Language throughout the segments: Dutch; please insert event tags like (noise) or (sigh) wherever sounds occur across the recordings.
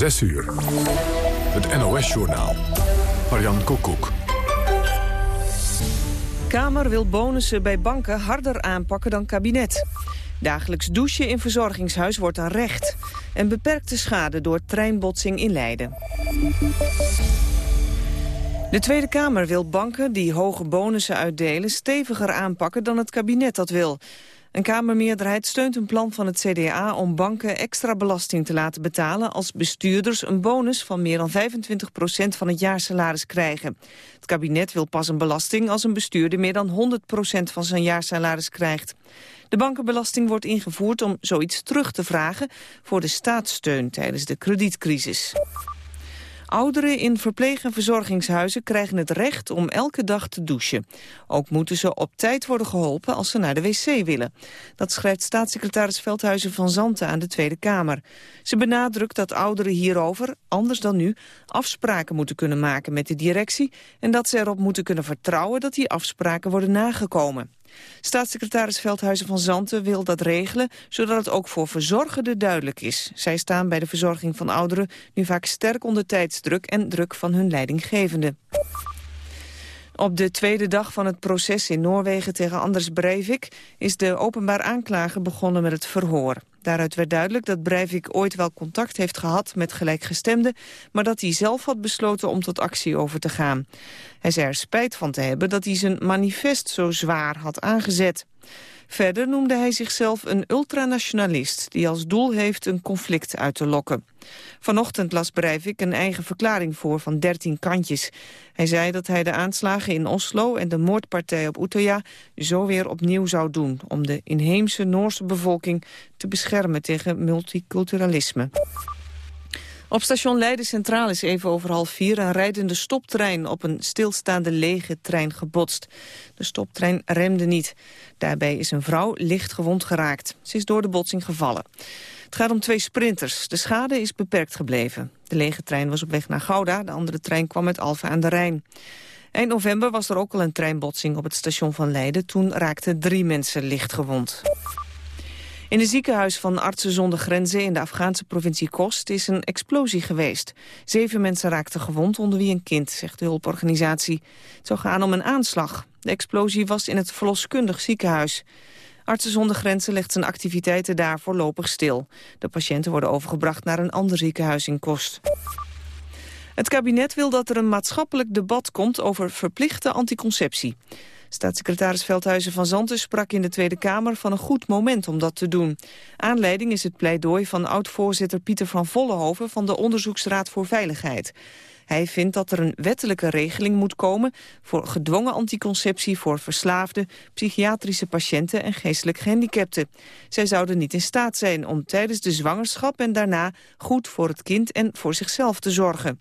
6 uur. Het NOS-journaal. Marian Koekoek. Kamer wil bonussen bij banken harder aanpakken dan kabinet. Dagelijks douchen in verzorgingshuis wordt een recht. En beperkte schade door treinbotsing in Leiden. De Tweede Kamer wil banken die hoge bonussen uitdelen... steviger aanpakken dan het kabinet dat wil. Een Kamermeerderheid steunt een plan van het CDA om banken extra belasting te laten betalen als bestuurders een bonus van meer dan 25 procent van het jaarsalaris krijgen. Het kabinet wil pas een belasting als een bestuurder meer dan 100 procent van zijn jaarsalaris krijgt. De bankenbelasting wordt ingevoerd om zoiets terug te vragen voor de staatssteun tijdens de kredietcrisis. Ouderen in verpleeg- en verzorgingshuizen krijgen het recht om elke dag te douchen. Ook moeten ze op tijd worden geholpen als ze naar de wc willen. Dat schrijft staatssecretaris Veldhuizen van Zanten aan de Tweede Kamer. Ze benadrukt dat ouderen hierover, anders dan nu, afspraken moeten kunnen maken met de directie... en dat ze erop moeten kunnen vertrouwen dat die afspraken worden nagekomen. Staatssecretaris Veldhuizen van Zanten wil dat regelen... zodat het ook voor verzorgenden duidelijk is. Zij staan bij de verzorging van ouderen nu vaak sterk onder tijdsdruk... en druk van hun leidinggevende. Op de tweede dag van het proces in Noorwegen tegen Anders Breivik... is de openbaar aanklager begonnen met het verhoor. Daaruit werd duidelijk dat Breivik ooit wel contact heeft gehad met gelijkgestemden... maar dat hij zelf had besloten om tot actie over te gaan. Hij zei er spijt van te hebben dat hij zijn manifest zo zwaar had aangezet. Verder noemde hij zichzelf een ultranationalist... die als doel heeft een conflict uit te lokken. Vanochtend las Breivik een eigen verklaring voor van 13 kantjes. Hij zei dat hij de aanslagen in Oslo en de moordpartij op Utøya... zo weer opnieuw zou doen... om de inheemse Noorse bevolking te beschermen tegen multiculturalisme. Op station Leiden Centraal is even over half vier een rijdende stoptrein op een stilstaande lege trein gebotst. De stoptrein remde niet. Daarbij is een vrouw licht gewond geraakt. Ze is door de botsing gevallen. Het gaat om twee sprinters. De schade is beperkt gebleven. De lege trein was op weg naar Gouda, de andere trein kwam uit Alphen aan de Rijn. Eind november was er ook al een treinbotsing op het station van Leiden. Toen raakten drie mensen licht gewond. In een ziekenhuis van Artsen zonder Grenzen in de Afghaanse provincie Kost is een explosie geweest. Zeven mensen raakten gewond, onder wie een kind, zegt de hulporganisatie. Het zou gaan om een aanslag. De explosie was in het verloskundig ziekenhuis. Artsen zonder Grenzen legt zijn activiteiten daar voorlopig stil. De patiënten worden overgebracht naar een ander ziekenhuis in Kost. Het kabinet wil dat er een maatschappelijk debat komt over verplichte anticonceptie. Staatssecretaris Veldhuizen van Zanten sprak in de Tweede Kamer van een goed moment om dat te doen. Aanleiding is het pleidooi van oud-voorzitter Pieter van Vollenhoven van de Onderzoeksraad voor Veiligheid. Hij vindt dat er een wettelijke regeling moet komen voor gedwongen anticonceptie voor verslaafden, psychiatrische patiënten en geestelijk gehandicapten. Zij zouden niet in staat zijn om tijdens de zwangerschap en daarna goed voor het kind en voor zichzelf te zorgen.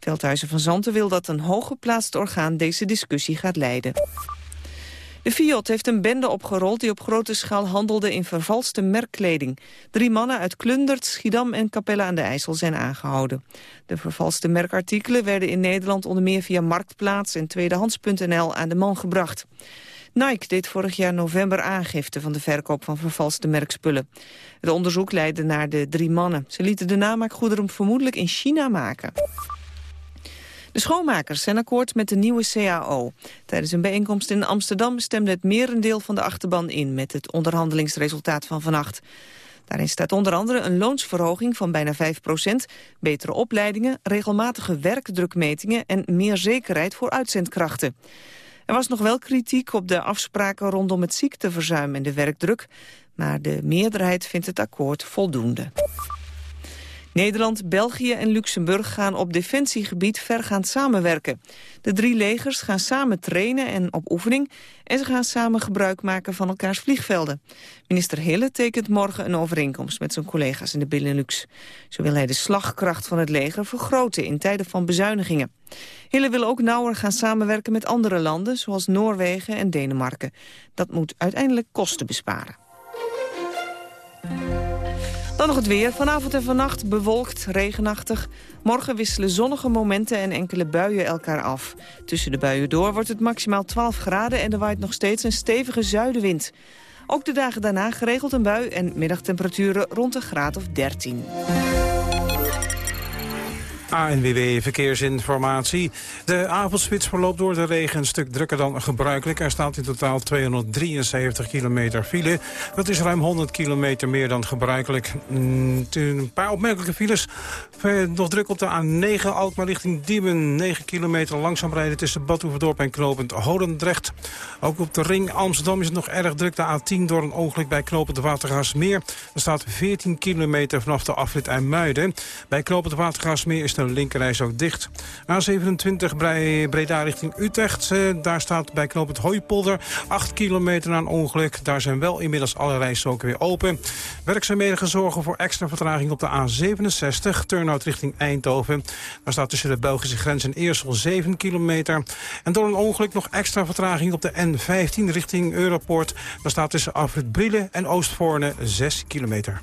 Veldhuizen van Zanten wil dat een hooggeplaatst orgaan deze discussie gaat leiden. De Fiat heeft een bende opgerold die op grote schaal handelde in vervalste merkkleding. Drie mannen uit Klundert, Schiedam en Capelle aan de IJssel zijn aangehouden. De vervalste merkartikelen werden in Nederland onder meer via Marktplaats en Tweedehands.nl aan de man gebracht. Nike deed vorig jaar november aangifte van de verkoop van vervalste merkspullen. Het onderzoek leidde naar de drie mannen. Ze lieten de namaakgoederen vermoedelijk in China maken. De schoonmakers zijn akkoord met de nieuwe CAO. Tijdens een bijeenkomst in Amsterdam stemde het merendeel van de achterban in... met het onderhandelingsresultaat van vannacht. Daarin staat onder andere een loonsverhoging van bijna 5% betere opleidingen, regelmatige werkdrukmetingen en meer zekerheid voor uitzendkrachten. Er was nog wel kritiek op de afspraken rondom het ziekteverzuim en de werkdruk, maar de meerderheid vindt het akkoord voldoende. Nederland, België en Luxemburg gaan op defensiegebied vergaand samenwerken. De drie legers gaan samen trainen en op oefening... en ze gaan samen gebruik maken van elkaars vliegvelden. Minister Hille tekent morgen een overeenkomst met zijn collega's in de Benelux. Zo wil hij de slagkracht van het leger vergroten in tijden van bezuinigingen. Hille wil ook nauwer gaan samenwerken met andere landen... zoals Noorwegen en Denemarken. Dat moet uiteindelijk kosten besparen. Dan nog het weer. Vanavond en vannacht bewolkt, regenachtig. Morgen wisselen zonnige momenten en enkele buien elkaar af. Tussen de buien door wordt het maximaal 12 graden... en er waait nog steeds een stevige zuidenwind. Ook de dagen daarna geregeld een bui en middagtemperaturen rond een graad of 13. ANWB Verkeersinformatie. De avondspits verloopt door de regen een stuk drukker dan gebruikelijk. Er staat in totaal 273 kilometer file. Dat is ruim 100 kilometer meer dan gebruikelijk. Mm, een paar opmerkelijke files. Nog druk op de A9 Alkmaar richting Diemen. 9 kilometer langzaam rijden tussen Badhoevedorp en Knopend Holendrecht. Ook op de ring Amsterdam is het nog erg druk. De A10 door een ongeluk bij Knopend Watergaasmeer. Er staat 14 kilometer vanaf de afrit IJmuiden. Bij Knopend Watergaasmeer is de de linkerreis ook dicht. A27 Breda richting Utrecht. Eh, daar staat bij knooppunt Hooipolder 8 kilometer een ongeluk. Daar zijn wel inmiddels alle rijstroken weer open. Werkzaamheden zorgen voor extra vertraging op de A67. Turnhout richting Eindhoven. Daar staat tussen de Belgische grens en Eersel 7 kilometer. En door een ongeluk nog extra vertraging op de N15 richting Europoort. Daar staat tussen Afrit Brielen en Oostvoorne 6 kilometer.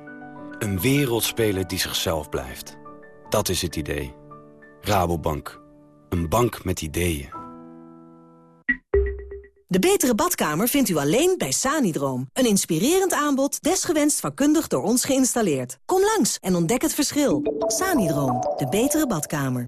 Een wereldspeler die zichzelf blijft. Dat is het idee. Rabobank. Een bank met ideeën. De betere badkamer vindt u alleen bij Sanidroom. Een inspirerend aanbod, desgewenst vakkundig door ons geïnstalleerd. Kom langs en ontdek het verschil. Sanidroom, de betere badkamer.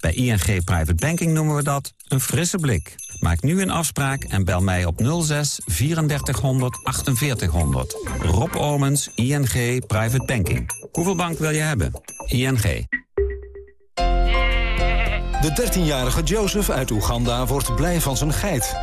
Bij ING Private Banking noemen we dat een frisse blik. Maak nu een afspraak en bel mij op 06 3400 4800. Rob Omens, ING Private Banking. Hoeveel bank wil je hebben? ING. De 13-jarige Joseph uit Oeganda wordt blij van zijn geit.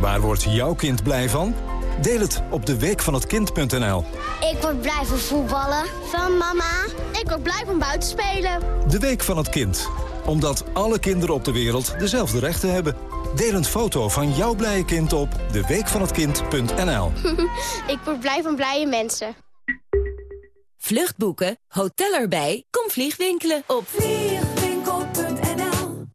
Waar wordt jouw kind blij van? Deel het op de week van het kind.nl. Ik word blij van voetballen. Van mama. Ik word blij van buiten spelen. De week van het kind. Omdat alle kinderen op de wereld dezelfde rechten hebben. Deel een foto van jouw blije kind op deweekvanhetkind.nl. (laughs) Ik word blij van blije mensen. Vluchtboeken, hotel erbij, kom vliegwinkelen op vliegwinkel.nl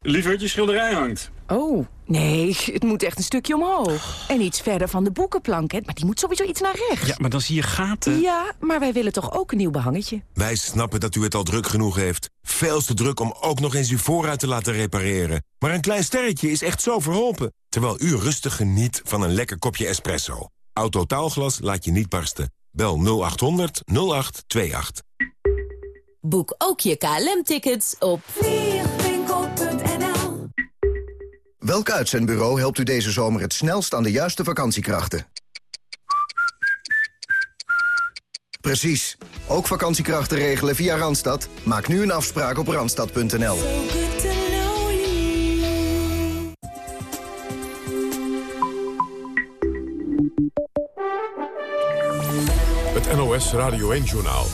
Lieverd, je schilderij hangt. Oh, nee, het moet echt een stukje omhoog. En iets verder van de boekenplank, hè? maar die moet sowieso iets naar rechts. Ja, maar dan zie je gaten. Ja, maar wij willen toch ook een nieuw behangetje? Wij snappen dat u het al druk genoeg heeft. Veel te druk om ook nog eens uw voorruit te laten repareren. Maar een klein sterretje is echt zo verholpen. Terwijl u rustig geniet van een lekker kopje espresso. Autotaalglas laat je niet barsten. Bel 0800 0828. Boek ook je KLM-tickets op Welk uitzendbureau helpt u deze zomer het snelst aan de juiste vakantiekrachten? Precies. Ook vakantiekrachten regelen via Randstad? Maak nu een afspraak op randstad.nl. Het NOS Radio 1-journaal.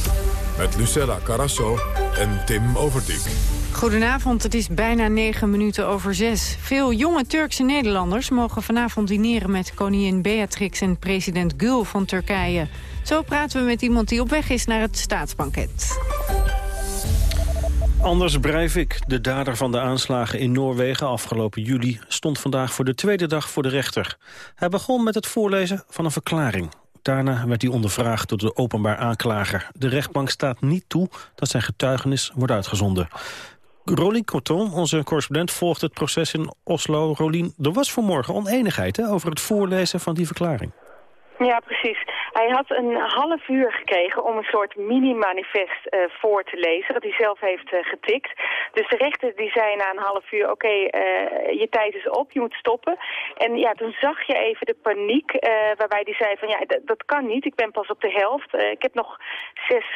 Met Lucella Carasso en Tim Overdijk. Goedenavond, het is bijna negen minuten over zes. Veel jonge Turkse Nederlanders mogen vanavond dineren met koningin Beatrix en president Gül van Turkije. Zo praten we met iemand die op weg is naar het staatsbanket. Anders Breivik, de dader van de aanslagen in Noorwegen afgelopen juli... stond vandaag voor de tweede dag voor de rechter. Hij begon met het voorlezen van een verklaring. Daarna werd hij ondervraagd door de openbaar aanklager. De rechtbank staat niet toe dat zijn getuigenis wordt uitgezonden. Rolien Coton, onze correspondent, volgt het proces in Oslo. Rolien, er was vanmorgen oneenigheid over het voorlezen van die verklaring. Ja, precies. Hij had een half uur gekregen om een soort mini-manifest uh, voor te lezen, dat hij zelf heeft uh, getikt. Dus de rechter die zei na een half uur, oké, uh, je tijd is op, je moet stoppen. En ja, toen zag je even de paniek, waarbij hij zei van ja, dat kan niet, ik ben pas op de helft. ik heb nog zes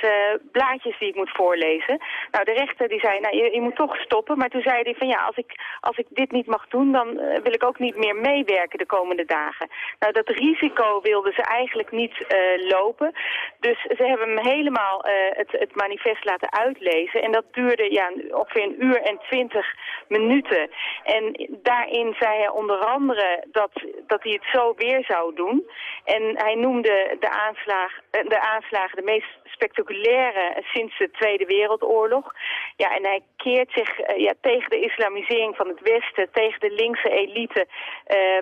blaadjes die ik moet voorlezen. Nou, de rechter die zei, nou, je, je, moet toch stoppen. Maar toen zei hij van ja, als ik, als ik dit niet mag doen, dan wil ik ook niet meer meewerken de komende dagen. Nou, dat risico wilden ze eigenlijk niet lopen. Dus ze hebben hem helemaal uh, het, het, manifest laten uitlezen. En dat duurde ja, ongeveer een uur en twintig minuten. En daarin zei hij onder andere dat, dat hij het zo weer zou doen. En hij noemde de, aanslag, eh, de aanslagen de meest spectaculaire sinds de Tweede Wereldoorlog. Ja, en hij keert zich ja, tegen de islamisering van het Westen, tegen de linkse elite,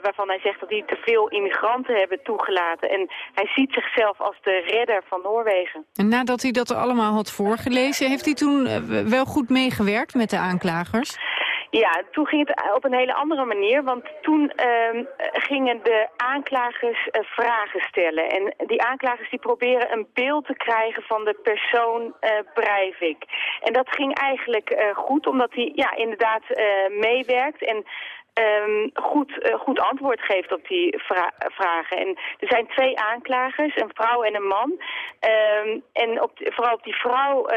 waarvan hij zegt dat die te veel immigranten hebben toegelaten. En hij ziet zichzelf als de redder van Noorwegen. En nadat hij dat allemaal had voorgelezen, heeft hij toen eh, wel goed meegewerkt met de aanklagers? Ja, toen ging het op een hele andere manier, want toen uh, gingen de aanklagers uh, vragen stellen. En die aanklagers die proberen een beeld te krijgen van de persoon uh, Breivik. En dat ging eigenlijk goed, omdat hij ja, inderdaad meewerkt en um, goed, uh, goed antwoord geeft op die vra vragen. En er zijn twee aanklagers, een vrouw en een man. Um, en op, vooral op die vrouw uh,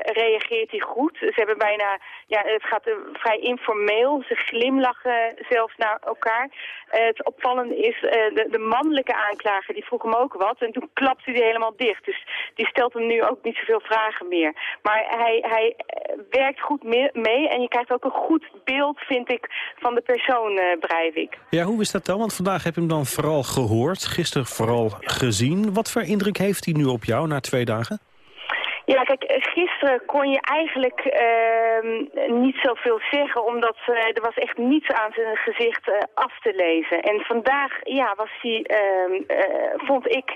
reageert hij goed. Ze hebben bijna, ja, het gaat uh, vrij informeel. Ze glimlachen zelfs naar elkaar. het opvallende is, de, de, mannelijke aanklager, die vroeg hem ook wat. En toen klapte hij helemaal dicht. Dus die stelt hem nu ook niet zoveel vragen meer. Maar hij, hij werkt goed mee en je krijgt ook een goed beeld, vind ik, van de persoon persoon, uh, Breivik. Ja, hoe is dat dan? Want vandaag heb je hem dan vooral gehoord, gisteren vooral gezien. Wat voor indruk heeft hij nu op jou na twee dagen? Ja, kijk, eh, gisteren kon je eigenlijk uh, niet zoveel zeggen, omdat uh, er was echt niets aan zijn gezicht uh, af te lezen. En vandaag, ja, was hij, ehm, vond ik,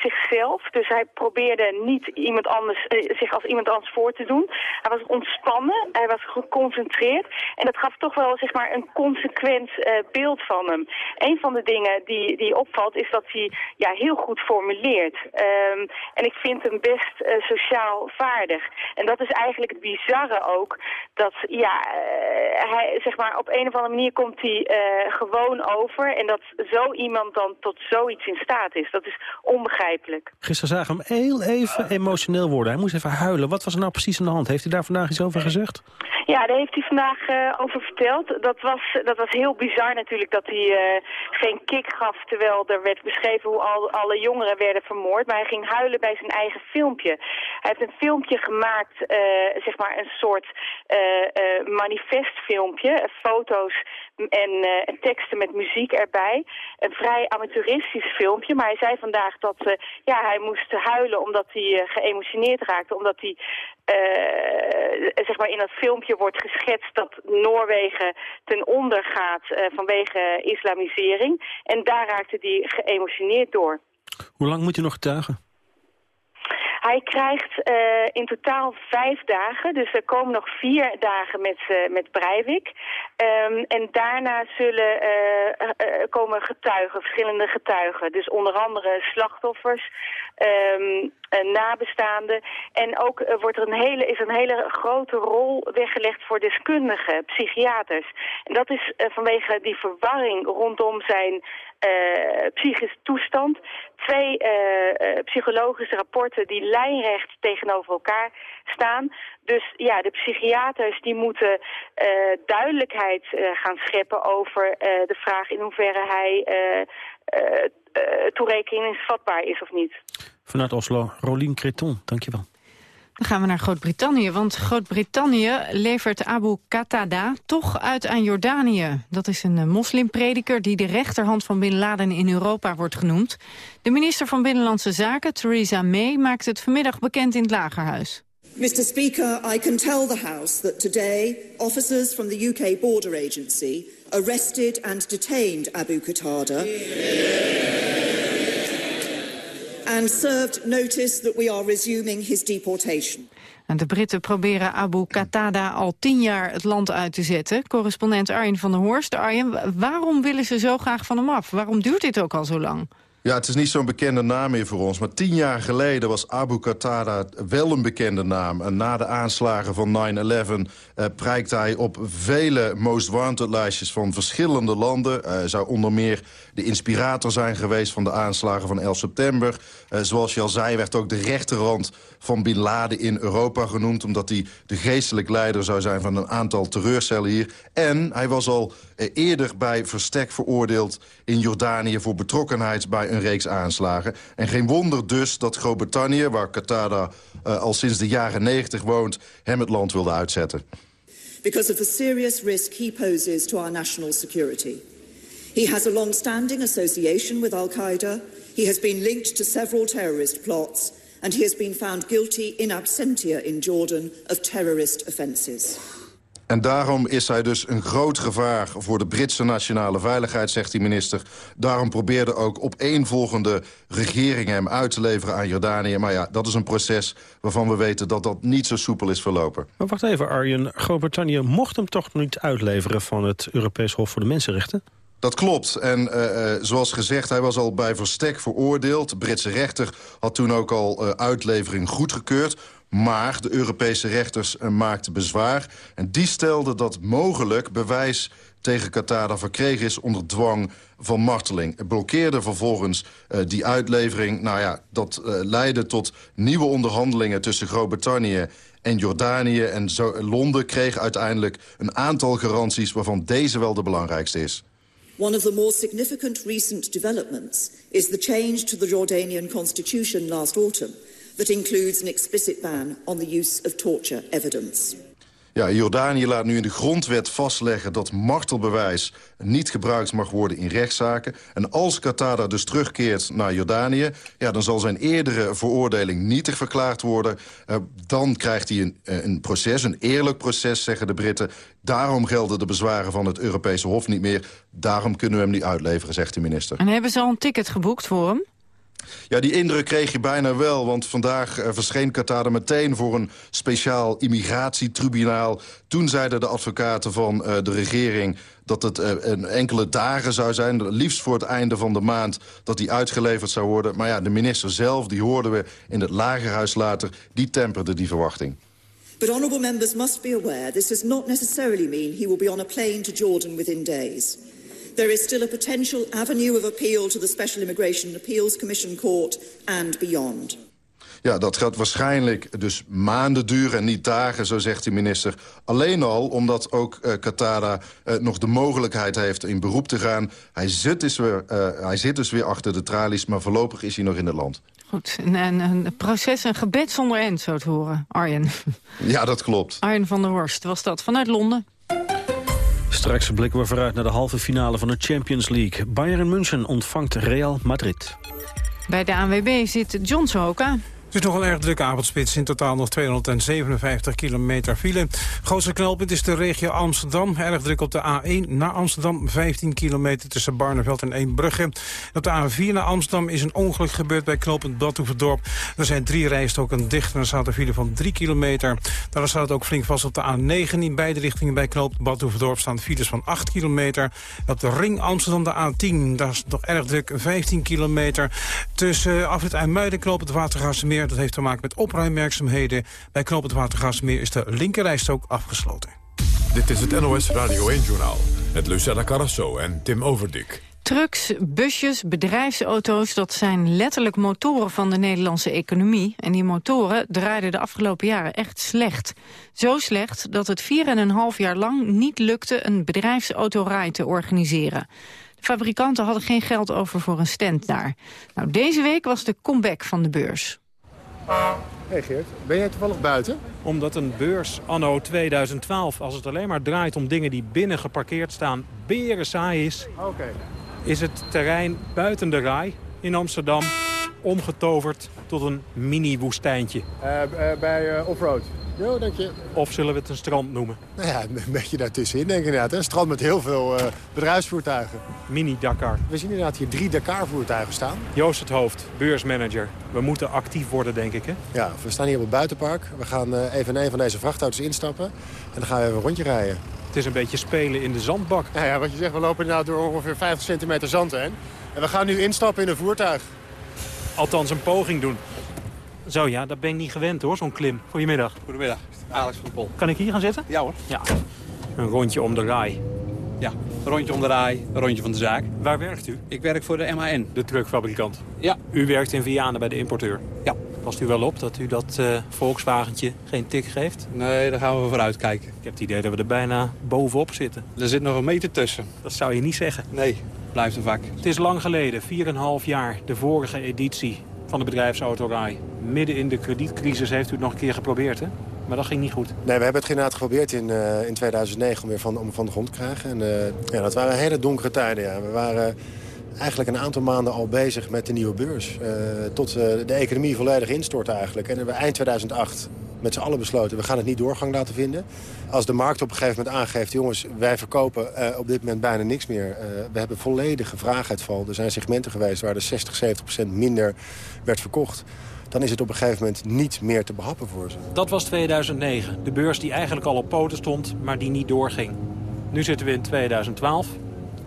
zichzelf. Dus hij probeerde niet iemand anders, zich als iemand anders voor te doen. Hij was ontspannen, hij was geconcentreerd. En dat gaf toch wel, zeg maar, een consequent beeld van hem. Een van de dingen die, die opvalt, is dat hij ja, heel goed formuleert. Um, en ik vind hem best sociaal vaardig. En dat is eigenlijk het bizarre ook, dat ja, uh, hij, zeg maar, op een of andere manier komt hij uh, gewoon over en dat zo iemand dan tot zoiets in staat is. Dat is onbegrijpelijk. Gisteren zagen we hem heel even emotioneel worden. Hij moest even huilen. Wat was er nou precies aan de hand? Heeft hij daar vandaag iets over gezegd? Ja, daar heeft hij vandaag uh, over verteld. Dat was, dat was heel bizar natuurlijk dat hij uh, geen kick gaf... terwijl er werd beschreven hoe al, alle jongeren werden vermoord. Maar hij ging huilen bij zijn eigen filmpje. Hij heeft een filmpje gemaakt, uh, zeg maar een soort manifestfilmpje. Foto's en teksten met muziek erbij. Een vrij amateuristisch filmpje. Maar hij zei vandaag dat ja, hij moest huilen omdat hij geëmotioneerd raakte. Omdat hij zeg maar in dat filmpje wordt geschetst dat Noorwegen ten onder gaat vanwege islamisering. En daar raakte hij geëmotioneerd door. Hoe lang moet je nog getuigen? Hij krijgt uh, in totaal vijf dagen, dus er komen nog vier dagen met, uh, met Breivik. Um, en daarna zullen uh, komen getuigen, verschillende getuigen. Dus onder andere slachtoffers, um, nabestaanden. En ook wordt er een hele, is een hele grote rol weggelegd voor deskundigen, psychiaters. En dat is vanwege die verwarring rondom zijn psychische toestand. Twee psychologische rapporten die lijnrecht tegenover elkaar staan. Dus ja, de psychiaters die moeten duidelijkheid gaan scheppen over de vraag in hoeverre hij toerekeningsvatbaar is of niet. Vanuit Oslo, Rolien Creton, dankjewel. Dan gaan we naar Groot-Brittannië, want Groot-Brittannië levert Abu Qatada toch uit aan Jordanië. Dat is een moslimprediker die de rechterhand van Bin Laden in Europa wordt genoemd. De minister van Binnenlandse Zaken, Theresa May, maakt het vanmiddag bekend in het Lagerhuis. Mr Speaker, I can tell the House that today officers from the UK Border Agency arrested and detained Abu Qatada... and served notice that we are resuming his deportation. En de Britten proberen Abu Qatada al tien jaar het land uit te zetten. Correspondent Arjen van der Horst. Arjen, waarom willen ze zo graag van hem af? Waarom duurt dit ook al zo lang? Ja, het is niet zo'n bekende naam meer voor ons. Maar tien jaar geleden was Abu Qatada wel een bekende naam. En na de aanslagen van 9-11 uh, prijkt hij op vele most wanted lijstjes van verschillende landen. Hij zou onder meer de inspirator zijn geweest van de aanslagen van 11 september. Uh, zoals je al zei, werd ook de rechterrand van Bin Laden in Europa genoemd... omdat hij de geestelijk leider zou zijn van een aantal terreurcellen hier. En hij was al uh, eerder bij Verstek veroordeeld in Jordanië... voor betrokkenheid bij een reeks aanslagen. En geen wonder dus dat Groot-Brittannië, waar Qatada uh, al sinds de jaren 90 woont... hem het land wilde uitzetten. Because of the serious risk he poses to our national security. He has a long-standing association with Al-Qaeda. He has been linked to several terrorist plots and he has been found guilty in absentia in Jordan of terrorist offences. En daarom is hij dus een groot gevaar voor de Britse nationale veiligheid, zegt die minister. Daarom probeerde ook opeenvolgende regeringen hem uit te leveren aan Jordanië. Maar ja, dat is een proces waarvan we weten dat dat niet zo soepel is verlopen. Maar wacht even, Arjen. Groot-Brittannië mocht hem toch niet uitleveren van het Europees Hof voor de Mensenrechten? Dat klopt. En uh, zoals gezegd, hij was al bij verstek veroordeeld. De Britse rechter had toen ook al uh, uitlevering goedgekeurd. Maar de Europese rechters maakten bezwaar. En die stelden dat mogelijk bewijs tegen Qatar verkregen is onder dwang van marteling. Blokkeerde vervolgens die uitlevering. Nou ja, dat leidde tot nieuwe onderhandelingen tussen Groot-Brittannië en Jordanië. En Londen kreeg uiteindelijk een aantal garanties... waarvan deze wel de belangrijkste is. One of the more significant recent developments is the change to the Jordanian constitution last autumn that includes an explicit ban on the use of torture evidence. Ja, Jordanië laat nu in de grondwet vastleggen dat martelbewijs niet gebruikt mag worden in rechtszaken. En als Qatar dus terugkeert naar Jordanië, ja, dan zal zijn eerdere veroordeling nietig verklaard worden. Uh, dan krijgt hij een, een proces, een eerlijk proces, zeggen de Britten. Daarom gelden de bezwaren van het Europese Hof niet meer. Daarom kunnen we hem niet uitleveren, zegt de minister. En hebben ze al een ticket geboekt voor hem? Ja, die indruk kreeg je bijna wel, want vandaag uh, verscheen Qatar meteen voor een speciaal immigratietribunaal. Toen zeiden de advocaten van uh, de regering dat het uh, een enkele dagen zou zijn, liefst voor het einde van de maand, dat die uitgeleverd zou worden. Maar ja, de minister zelf, die hoorden we in het lagerhuis later, die temperde die verwachting. But honourable members must be aware this does not necessarily mean he will be on a plane to Jordan within days. There is still a potential avenue of appeal to the Special Immigration Appeals Commission Court and beyond. Ja, dat gaat waarschijnlijk dus maanden duren en niet dagen, zo zegt de minister. Alleen al omdat ook uh, Qatar uh, nog de mogelijkheid heeft in beroep te gaan. Hij zit, dus weer, uh, hij zit dus weer achter de tralies, maar voorlopig is hij nog in het land. Goed, een, een, een proces, een gebed zonder end, zo te horen. Arjen. Ja, dat klopt. Arjen van der Horst was dat, vanuit Londen. Straks blikken we vooruit naar de halve finale van de Champions League. Bayern München ontvangt Real Madrid. Bij de ANWB zit John Sohoka. Het is een erg drukke avondspits. In totaal nog 257 kilometer file. Grootste knelpunt is de regio Amsterdam. Erg druk op de A1 naar Amsterdam. 15 kilometer tussen Barneveld en Eembrugge. Op de A4 naar Amsterdam is een ongeluk gebeurd bij knooppunt Badhoevedorp. Er zijn drie rijstoken dicht en er staat een file van 3 kilometer. Daar staat het ook flink vast op de A9. In beide richtingen bij knooppunt Badhoevedorp staan files van 8 kilometer. Op de ring Amsterdam de A10. Daar is nog erg druk. 15 kilometer tussen Afrit en knooppunt Dat heeft te maken met opruimwerkzaamheden. Bij Knoop het Watergasmeer is de linkerrijstrook afgesloten. Dit is het NOS Radio 1-journaal met Lucella Carrasso en Tim Overdik. Trucks, busjes, bedrijfsauto's, dat zijn letterlijk motoren van de Nederlandse economie. En die motoren draaiden de afgelopen jaren echt slecht. Zo slecht dat het vier en een half jaar lang niet lukte een bedrijfsautorij te organiseren. De fabrikanten hadden geen geld over voor een stand daar. Nou, deze week was de comeback van de beurs. Hey Geert, ben jij toevallig buiten? Omdat een beurs anno 2012, als het alleen maar draait om dingen die binnen geparkeerd staan, beren saai is, okay. is het terrein buiten de rij in Amsterdam omgetoverd tot een mini-woestijntje. Uh, uh, bij uh, Offroad? Jo, denk je. Of zullen we het een strand noemen? Nou ja, een beetje daartussenin denk ik inderdaad. Een strand met heel veel uh, bedrijfsvoertuigen. Mini-Dakar. We zien inderdaad hier drie Dakar-voertuigen staan. Joost het Hoofd, beursmanager. We moeten actief worden, denk ik, hè? Ja, we staan hier op het buitenpark. We gaan uh, even in een van deze vrachtauto's instappen. En dan gaan we even een rondje rijden. Het is een beetje spelen in de zandbak. Ja, ja wat je zegt, we lopen nou door ongeveer 50 centimeter zand heen. En we gaan nu instappen in een voertuig. Althans een poging doen. Zo ja, dat ben ik niet gewend hoor, zo'n klim. Goedemiddag. Goedemiddag, Alex van de Pol. Kan ik hier gaan zitten? Ja hoor. Ja. Een rondje om de rij. Ja, een rondje om de rij, een rondje van de zaak. Waar werkt u? Ik werk voor de MAN. De truckfabrikant? Ja. U werkt in Vianen bij de importeur? Ja. Past u wel op dat u dat uh, Volkswagentje geen tik geeft? Nee, daar gaan we vooruit kijken. Ik heb het idee dat we er bijna bovenop zitten. Er zit nog een meter tussen. Dat zou je niet zeggen. Nee, blijft een vak. Het is lang geleden, 4,5 jaar, de vorige editie van de bedrijfsautorij. Midden in de kredietcrisis heeft u het nog een keer geprobeerd, hè? Maar dat ging niet goed. Nee, we hebben het inderdaad geprobeerd in, uh, in 2009 om weer van, om van de grond te krijgen. En, uh, ja, dat waren hele donkere tijden. Ja. We waren eigenlijk een aantal maanden al bezig met de nieuwe beurs. Uh, tot de economie volledig instortte eigenlijk. En eind 2008 met z'n allen besloten... we gaan het niet doorgang laten vinden. Als de markt op een gegeven moment aangeeft... jongens, wij verkopen uh, op dit moment bijna niks meer. Uh, we hebben volledige vraaguitval. Er zijn segmenten geweest waar de 60, 70 procent minder werd verkocht dan is het op een gegeven moment niet meer te behappen voor ze. Dat was 2009. De beurs die eigenlijk al op poten stond, maar die niet doorging. Nu zitten we in 2012.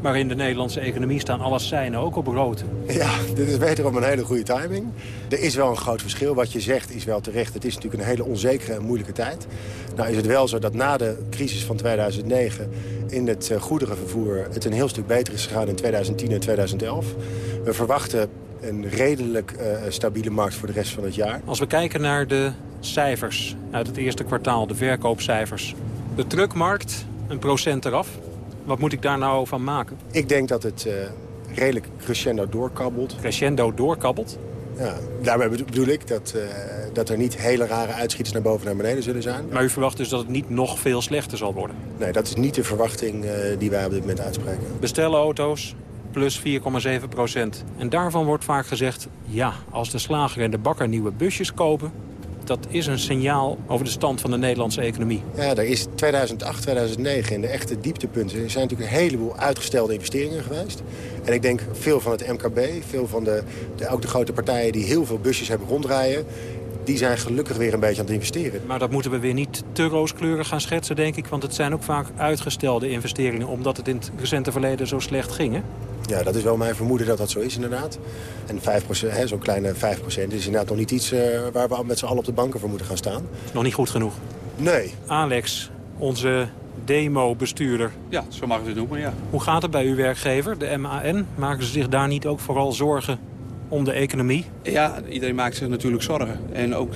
Maar in de Nederlandse economie staan alle seinen ook op rood. Ja, dit is wederom een hele goede timing. Er is wel een groot verschil. Wat je zegt is wel terecht. Het is natuurlijk een hele onzekere en moeilijke tijd. Nou is het wel zo dat na de crisis van 2009 in het goederenvervoer... het een heel stuk beter is gegaan in 2010 en 2011. We verwachten een redelijk uh, stabiele markt voor de rest van het jaar. Als we kijken naar de cijfers uit het eerste kwartaal, de verkoopcijfers. De truckmarkt, een procent eraf. Wat moet ik daar nou van maken? Ik denk dat het uh, redelijk crescendo doorkabbelt. Crescendo doorkabbelt? Ja, daarmee bedoel ik dat, uh, dat er niet hele rare uitschieters naar boven en naar beneden zullen zijn. Maar u verwacht dus dat het niet nog veel slechter zal worden? Nee, dat is niet de verwachting uh, die wij op dit moment uitspreken. Bestellen auto's, plus 4,7 procent. En daarvan wordt vaak gezegd, ja, als de slager en de bakker nieuwe busjes kopen... dat is een signaal over de stand van de Nederlandse economie. Ja, er is 2008, 2009 in de echte dieptepunten... er zijn natuurlijk een heleboel uitgestelde investeringen geweest. En ik denk veel van het MKB, veel van de, de, ook de grote partijen... die heel veel busjes hebben rondrijden die zijn gelukkig weer een beetje aan het investeren. Maar dat moeten we weer niet te rooskleurig gaan schetsen, denk ik. Want het zijn ook vaak uitgestelde investeringen... omdat het in het recente verleden zo slecht ging, hè? Ja, dat is wel mijn vermoeden dat dat zo is inderdaad. En 5%, zo'n kleine 5% is inderdaad nog niet iets uh, waar we met z'n allen op de banken voor moeten gaan staan. Nog niet goed genoeg? Nee. Alex, onze demo-bestuurder. Ja, zo mag ik het noemen, ja. Hoe gaat het bij uw werkgever, de MAN? Maken ze zich daar niet ook vooral zorgen om de economie? Ja, iedereen maakt zich natuurlijk zorgen. En ook uh,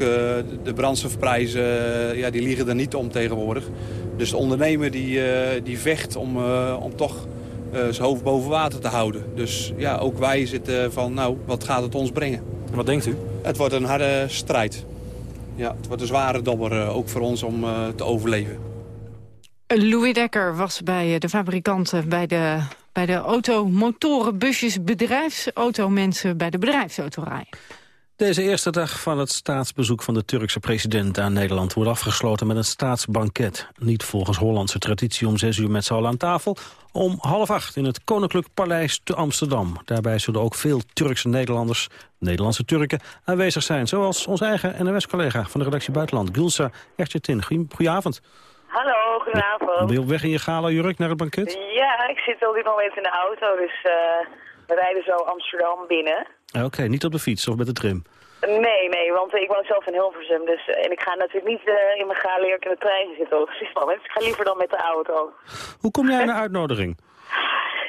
de brandstofprijzen, uh, ja, die liegen er niet om tegenwoordig. Dus de ondernemer die, uh, die vecht om, om toch zijn hoofd boven water te houden. Dus ja, ook wij zitten van, nou, wat gaat het ons brengen? En wat denkt u? Het wordt een harde strijd. Ja, het wordt een zware dobber, ook voor ons om te overleven. Louis Dekker was bij de fabrikanten bij de bij de automotorenbusjes bedrijfsautomensen bij de bedrijfsautorij. Deze eerste dag van het staatsbezoek van de Turkse president aan Nederland wordt afgesloten met een staatsbanket. Niet volgens Hollandse traditie om zes uur met z'n aan tafel, om half acht in het Koninklijk Paleis te Amsterdam. Daarbij zullen ook veel Turkse Nederlanders, Nederlandse Turken, aanwezig zijn. Zoals onze eigen NOS-collega van de redactie Buitenland, Gulsa Ertjetin. Goedenavond. Hallo, goedenavond. Op weg in je gala-jurk naar het banket? Ja, ik zit op dit moment in de auto, dus uh, we rijden zo Amsterdam binnen. Oké, okay, niet op de fiets of met de tram? Nee, nee, want ik woon zelf in Hilversum, dus, en ik ga natuurlijk niet uh, in mijn gala-jurk in de trein zitten of zoiets (laughs) dus ik ga liever dan met de auto. Hoe kom jij aan de (laughs) uitnodiging?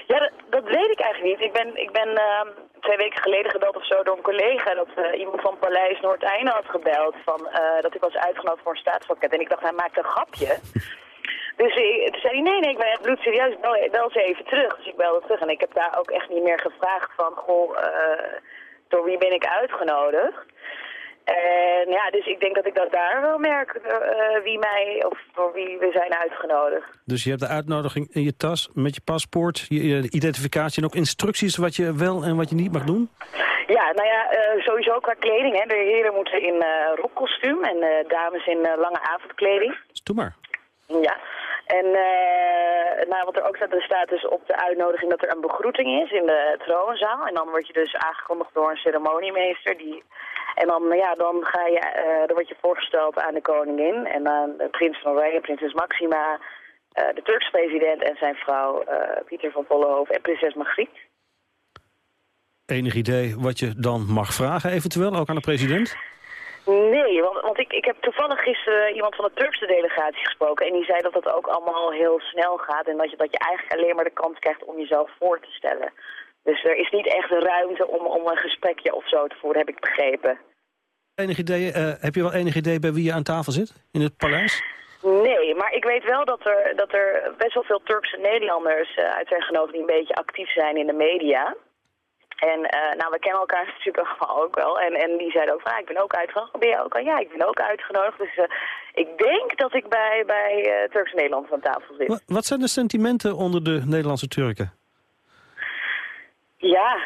Ja, dat, dat, weet ik eigenlijk niet. Ik ben, ik ben uh, twee weken geleden gebeld of zo door een collega dat uh, iemand van Paleis Noordeinde had gebeld van, uh, dat ik was uitgenodigd voor een staatspakket. En ik dacht, hij maakt een grapje. (laughs) dus ik, toen zei hij, nee, nee, ik ben echt bloedserieus, bel, bel ze even terug. Dus ik belde terug en ik heb daar ook echt niet meer gevraagd van, goh, door wie ben ik uitgenodigd? En ja, dus ik denk dat ik dat daar wel merk, uh, wie mij of door wie we zijn uitgenodigd. Dus je hebt de uitnodiging in je tas met je paspoort, je identificatie en ook instructies wat je wel en wat je niet mag doen? Ja, nou ja, uh, sowieso qua kleding. Hè. De heren moeten in uh, rokkostuum en dames in lange avondkleding. Doe maar. Ja. En nou, wat er ook staat, er staat dus op de uitnodiging dat er een begroeting is in de troonzaal. En dan word je dus aangekondigd door een ceremoniemeester die en dan, ja, dan, ga je, uh, dan word je voorgesteld aan de koningin en aan de prins van Oranje, prinses Maxima, de Turkse president en zijn vrouw Pieter van Pollenhoven en prinses Margriet. Enig idee wat je dan mag vragen eventueel, ook aan de president? Nee, want, want ik, ik heb toevallig gisteren iemand van de Turkse delegatie gesproken... en die zei dat dat ook allemaal heel snel gaat... en dat je, dat je eigenlijk alleen maar de kans krijgt om jezelf voor te stellen. Dus er is niet echt ruimte om, om een gesprekje of zo te voeren, heb ik begrepen. Enig idee, uh, heb je wel enig idee bij wie je aan tafel zit in het paleis? Nee, maar ik weet wel dat er, dat er best wel veel Turkse Nederlanders uh, uit zijn genomen die een beetje actief zijn in de media. En uh, nou, we kennen elkaar (laughs) natuurlijk ook wel. En, en die zeiden ook van, ah, ik ben ook uitgenodigd. Ben je ook al? Ja, ik ben ook uitgenodigd. Dus uh, ik denk dat ik bij, bij uh, Turks Nederland aan tafel zit. Wat zijn de sentimenten onder de Nederlandse Turken? Ja,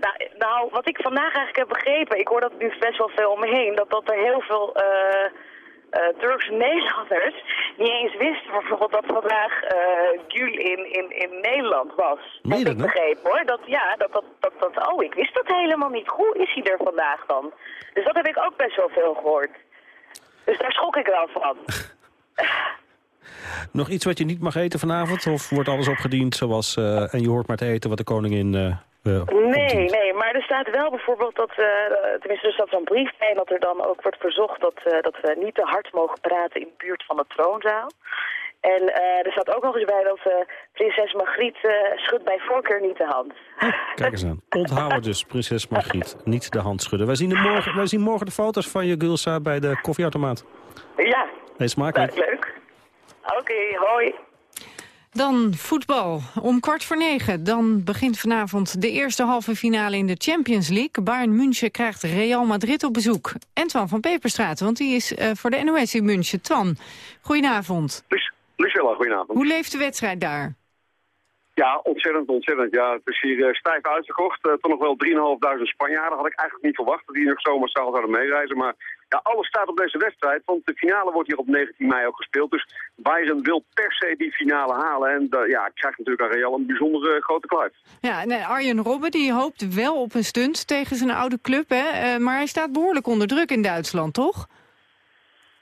nou, nou, wat ik vandaag eigenlijk heb begrepen... ik hoor dat nu best wel veel om me heen... dat, dat er heel veel uh, Turkse (laughs) Nederlanders niet eens wisten bijvoorbeeld dat vandaag uh, Gül in, in, in Nederland was. Meen ik begrepen hoor. Dat, ja, dat, dat, dat, dat, oh, ik wist dat helemaal niet. Hoe is hij er vandaag dan? Dus dat heb ik ook best wel veel gehoord. Dus daar schrok ik wel van. (laughs) Nog iets wat je niet mag eten vanavond? Of wordt alles opgediend zoals... Uh, en je hoort maar te eten wat de koningin... Uh, nee, nee, maar er staat wel bijvoorbeeld dat, uh, tenminste er staat zo'n brief bij, dat er dan ook wordt verzocht dat, uh, dat we niet te hard mogen praten in de buurt van de troonzaal. En uh, er staat ook nog eens bij dat prinses Margriet schudt bij voorkeur niet de hand. (laughs) Kijk eens aan. Onthouden dus, prinses Margriet. Niet de hand schudden. Wij zien, de morgen, wij zien morgen de foto's van je Gulsa bij de koffieautomaat. Ja. Nee, smakelijk. leuk. Oké, hoi. Dan voetbal. Om kwart voor negen. Dan begint vanavond de eerste halve finale in de Champions League. Bayern München krijgt Real Madrid op bezoek. En Twan van Peperstraat, want die is uh, voor de NOS in München. Twan, goedenavond. Lucella, goedenavond. Hoe leeft de wedstrijd daar? Ja, ontzettend, ontzettend. Ja, het is hier uh, stijf uitgekocht. Uh, toch nog wel 3.500 Spanjaarden. Had ik eigenlijk niet verwacht dat die nog zomaar zouden meereizen. Maar ja, alles staat op deze wedstrijd, want de finale wordt hier op 19 mei ook gespeeld. Dus Bayern wil per se die finale halen. En uh, ja, krijgt natuurlijk aan Real een bijzondere grote kluif. Ja, en Arjen Robben die hoopt wel op een stunt tegen zijn oude club. Hè? maar hij staat behoorlijk onder druk in Duitsland, toch?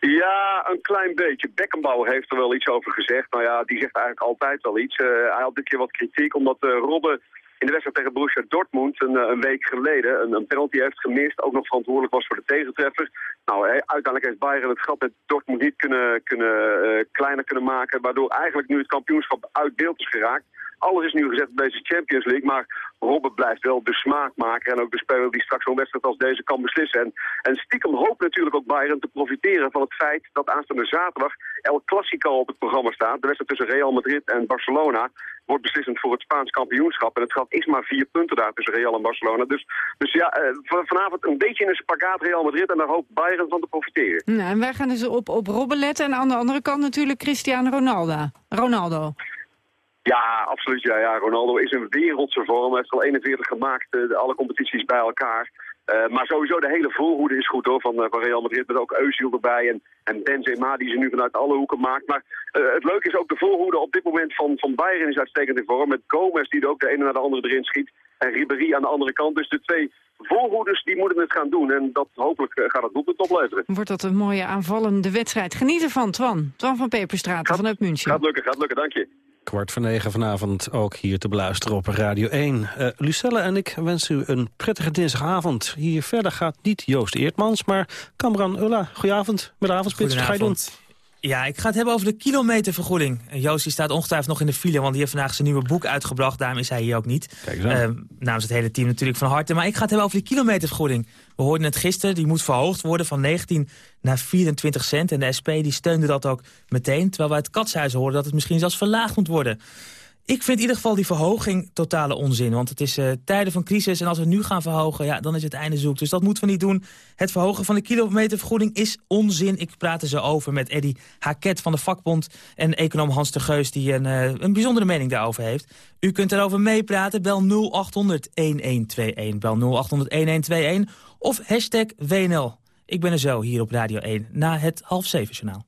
Ja, een klein beetje. Beckenbauer heeft er wel iets over gezegd. Nou ja, die zegt eigenlijk altijd wel iets. Uh, hij had dit keer wat kritiek, omdat uh, Robben in de wedstrijd tegen Borussia Dortmund een, een week geleden een, een, penalty heeft gemist. Ook nog verantwoordelijk was voor de tegentreffers. Nou, uiteindelijk heeft Bayern het gat met Dortmund niet kunnen, kunnen, kleiner kunnen maken. Waardoor eigenlijk nu het kampioenschap uit beeld is geraakt. Alles is nu gezet op deze Champions League, maar Robben blijft wel de smaak maken. En ook de speler die straks zo'n wedstrijd als deze kan beslissen. En, stiekem hoopt natuurlijk ook Bayern te profiteren van het feit dat aanstaande zaterdag El Clasico op het programma staat. De wedstrijd tussen Real Madrid en Barcelona wordt beslissend voor het Spaans kampioenschap. En het gat is maar vier punten daar tussen Real en Barcelona. Dus, dus ja, eh, vanavond een beetje in een spagaat Real Madrid. En daar hoopt Bayern van te profiteren. Nou, en wij gaan dus op, op Robben letten. En aan de andere kant natuurlijk Cristiano Ronaldo. Ronaldo. Ja, absoluut. Ja, ja. Ronaldo is een wereldse vorm. Hij heeft al 41 gemaakt, uh, alle competities bij elkaar. Uh, maar sowieso de hele voorhoede is goed hoor, van, uh, van Real Madrid. Met ook Eusiel erbij en, en Benzema die ze nu vanuit alle hoeken maakt. Maar het leuke is ook de voorhoede op dit moment van, van Bayern is uitstekend in vorm. Met Gomez die er ook de ene naar de andere erin schiet. En Ribéry aan de andere kant. Dus de twee voorhoeders die moeten het gaan doen. En dat, hopelijk gaat het doelpunt opleveren. Wordt dat een mooie aanvallende wedstrijd. Geniet ervan, Twan. Twan van Peperstraat vanuit München. Gaat lukken, gaat lukken. Dank je. Kwart voor negen vanavond ook hier te beluisteren op Radio 1. Uh, Lucelle en ik wensen u een prettige dinsdagavond. Hier verder gaat niet Joost Eertmans, maar Kamran Ulla. Goedenavond, met avondspits. Wat ga je doen? Ja, ik ga het hebben over de kilometervergoeding. Joost die staat ongetwijfeld nog in de file, want die heeft vandaag zijn nieuwe boek uitgebracht. Daarom is hij hier ook niet. Kijk uh, namens het hele team natuurlijk van harte. Maar ik ga het hebben over de kilometervergoeding. We hoorden het gisteren, die moet verhoogd worden van 19 naar 24 cent. En de SP die steunde dat ook meteen. Terwijl wij het katshuis hoorden dat het misschien zelfs verlaagd moet worden. Ik vind in ieder geval die verhoging totale onzin. Want het is uh, tijden van crisis en als we nu gaan verhogen, ja, dan is het einde zoek. Dus dat moeten we niet doen. Het verhogen van de kilometervergoeding is onzin. Ik praat er zo over met Eddy Haket van de vakbond en econoom Hans de Geus... die een, uh, een bijzondere mening daarover heeft. U kunt erover meepraten. Bel 0800-1121. Bel 0800-1121 of hashtag WNL. Ik ben er zo hier op Radio 1 na het half zeven journaal.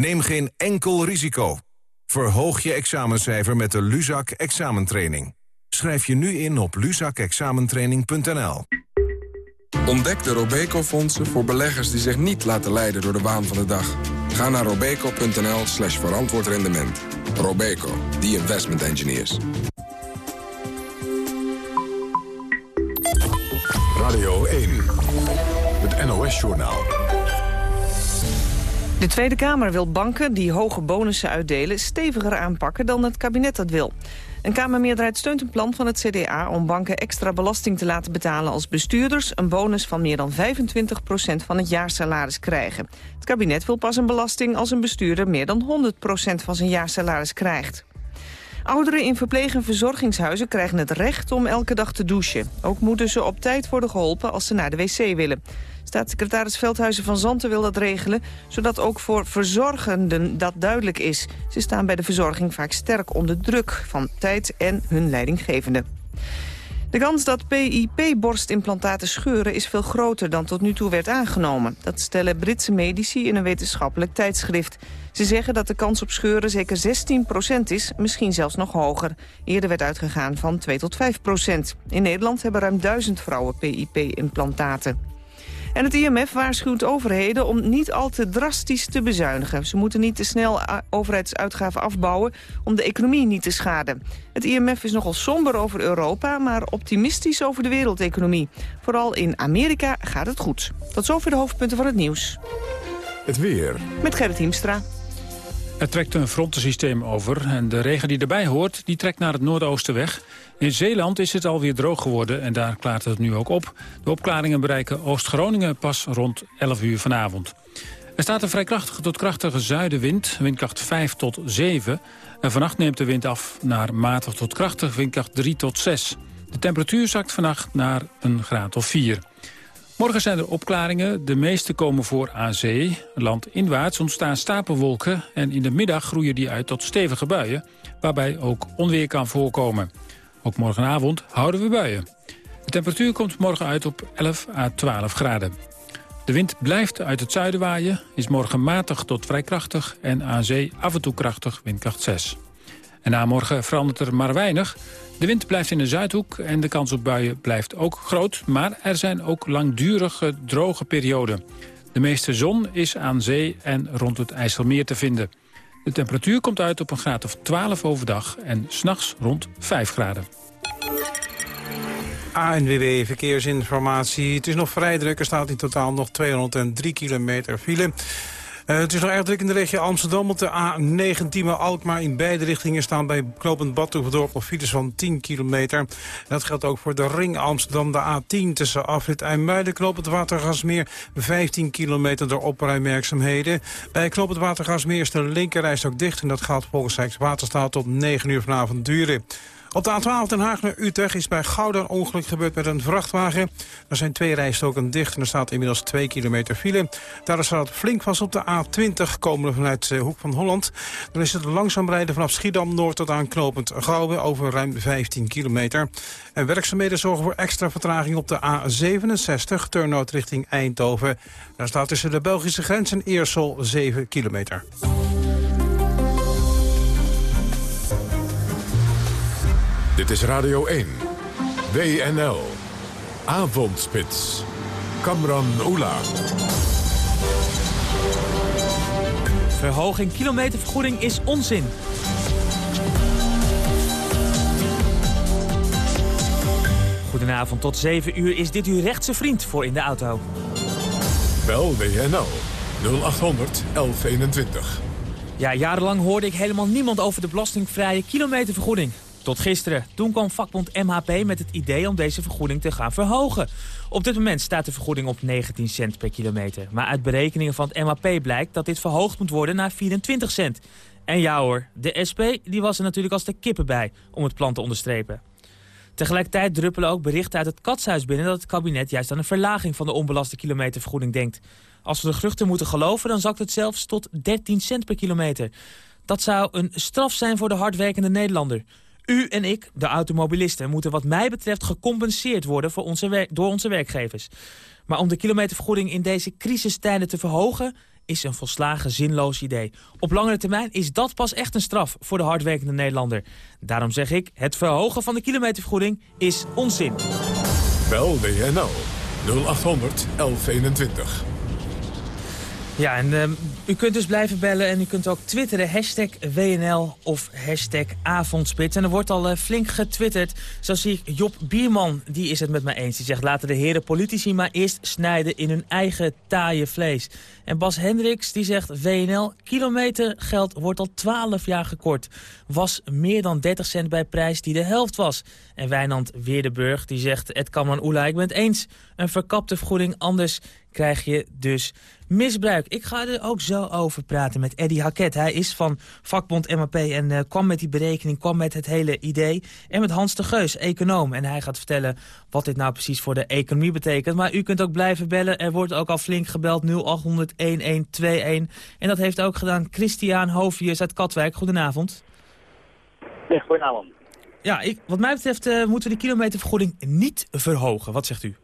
Neem geen enkel risico. Verhoog je examencijfer met de Luzak examentraining. Schrijf je nu in op luzakexamentraining.nl. Ontdek de Robeco-fondsen voor beleggers die zich niet laten leiden door de waan van de dag. Ga naar robeco.nl slash verantwoord rendement. Robeco, the investment engineers. Radio 1, het NOS-journaal. De Tweede Kamer wil banken die hoge bonussen uitdelen... steviger aanpakken dan het kabinet dat wil. Een Kamermeerderheid steunt een plan van het CDA... om banken extra belasting te laten betalen als bestuurders... een bonus van meer dan 25% van het jaarsalaris krijgen. Het kabinet wil pas een belasting als een bestuurder... meer dan 100% van zijn jaarsalaris krijgt. Ouderen in verpleeg- en verzorgingshuizen krijgen het recht om elke dag te douchen. Ook moeten ze op tijd worden geholpen als ze naar de wc willen. Staatssecretaris Veldhuizen van Zanten wil dat regelen... zodat ook voor verzorgenden dat duidelijk is. Ze staan bij de verzorging vaak sterk onder druk van tijd en hun leidinggevende. De kans dat PIP-borstimplantaten scheuren is veel groter dan tot nu toe werd aangenomen. Dat stellen Britse medici in een wetenschappelijk tijdschrift. Ze zeggen dat de kans op scheuren zeker 16% is, misschien zelfs nog hoger. Eerder werd uitgegaan van 2 tot 5% In Nederland hebben ruim 1000 vrouwen PIP-implantaten. En het IMF waarschuwt overheden om niet al te drastisch te bezuinigen. Ze moeten niet te snel overheidsuitgaven afbouwen om de economie niet te schaden. Het IMF is nogal somber over Europa, maar optimistisch over de wereldeconomie. Vooral in Amerika gaat het goed. Tot zover de hoofdpunten van het nieuws. Het weer. Met Gerrit Hiemstra. Er trekt een frontensysteem over en de regen die erbij hoort... die trekt naar het noordoosten weg. In Zeeland is het alweer droog geworden en daar klaart het nu ook op. De opklaringen bereiken Oost-Groningen pas rond 11 uur vanavond. Er staat een vrij krachtige tot krachtige zuidenwind, windkracht 5 tot 7. En vannacht neemt de wind af naar matig tot krachtig, windkracht 3 tot 6. De temperatuur zakt vannacht naar een graad of 4. Morgen zijn er opklaringen. De meeste komen voor aan zee. Landinwaarts ontstaan stapelwolken en in de middag groeien die uit tot stevige buien, waarbij ook onweer kan voorkomen. Ook morgenavond houden we buien. De temperatuur komt morgen uit op 11 à 12 graden. De wind blijft uit het zuiden waaien, is morgen matig tot vrij krachtig... en aan zee af en toe krachtig, windkracht 6. En na morgen verandert er maar weinig. De wind blijft in de Zuidhoek en de kans op buien blijft ook groot... maar er zijn ook langdurige droge perioden. De meeste zon is aan zee en rond het IJsselmeer te vinden. De temperatuur komt uit op een graad of 12 overdag en s'nachts rond 5 graden. ANWB Verkeersinformatie. Het is nog vrij druk. Er staat in totaal nog 203 kilometer file. Uh, het is nog erg druk in de regio Amsterdam. Op de A19 Alkmaar in beide richtingen staan bij Knopend Badhoevedorp nog files van 10 kilometer. Dat geldt ook voor de ring Amsterdam, de A10 tussen afrit IJmuiden, Knopend Watergasmeer, 15 kilometer door opruimwerkzaamheden. Bij Knopend Watergasmeer is de linkerrijst ook dicht en dat gaat volgens Rijkswaterstaat tot 9 uur vanavond duren. Op de A12 Den Haag naar Utrecht is bij Gouda een ongeluk gebeurd met een vrachtwagen. Er zijn twee rijstoken dicht en er staat inmiddels 2 kilometer file. Daar staat flink vast op de A20 komende vanuit de Hoek van Holland. Dan is het langzaam rijden vanaf Schiedam Noord tot aan knooppunt Gouwen over ruim 15 kilometer. En werkzaamheden zorgen voor extra vertraging op de A67, Turnhout richting Eindhoven. Daar staat tussen de Belgische grens en Eersel 7 kilometer. Dit is Radio 1. WNL. Avondspits. Kamran Oela. Verhoging kilometervergoeding is onzin. Goedenavond, tot 7 uur is dit uw rechtse vriend voor in de auto. Bel WNL 0800 1121. Ja, jarenlang hoorde ik helemaal niemand over de belastingvrije kilometervergoeding. Tot gisteren. Toen kwam vakbond MHP met het idee om deze vergoeding te gaan verhogen. Op dit moment staat de vergoeding op 19 cent per kilometer. Maar uit berekeningen van het MHP blijkt dat dit verhoogd moet worden naar 24 cent. En ja hoor, de SP die was er natuurlijk als de kippen bij om het plan te onderstrepen. Tegelijkertijd druppelen ook berichten uit het katshuis binnen... dat het kabinet juist aan een verlaging van de onbelaste kilometervergoeding denkt. Als we de geruchten moeten geloven, dan zakt het zelfs tot 13 cent per kilometer. Dat zou een straf zijn voor de hardwerkende Nederlander. U en ik, de automobilisten, moeten wat mij betreft gecompenseerd worden voor onze door onze werkgevers. Maar om de kilometervergoeding in deze crisistijden te verhogen is een volslagen zinloos idee. Op langere termijn is dat pas echt een straf voor de hardwerkende Nederlander. Daarom zeg ik, het verhogen van de kilometervergoeding is onzin. Bel WNL 0800 1121. Ja, en uh, u kunt dus blijven bellen en u kunt ook twitteren hashtag WNL of hashtag Avondspits. En er wordt al uh, flink getwitterd. Zo zie ik Job Bierman, die is het met mij eens. Die zegt laten de heren politici maar eerst snijden in hun eigen taaie vlees. En Bas Hendricks die zegt WNL, kilometergeld wordt al 12 jaar gekort. Was meer dan 30 cent bij prijs die de helft was. En Wijnand Weerdenburg die zegt, het kan man Oela, ik ben het eens. Een verkapte vergoeding, anders krijg je dus misbruik. Ik ga er ook zo over praten met Eddy Haket. Hij is van vakbond MAP en uh, kwam met die berekening, kwam met het hele idee. En met Hans de Geus, econoom. En hij gaat vertellen wat dit nou precies voor de economie betekent. Maar u kunt ook blijven bellen. Er wordt ook al flink gebeld 0800 1121. En dat heeft ook gedaan Christian Hovius uit Katwijk. Goedenavond. Ja, goedenavond. Ja, ik, wat mij betreft uh, moeten we de kilometervergoeding niet verhogen. Wat zegt u?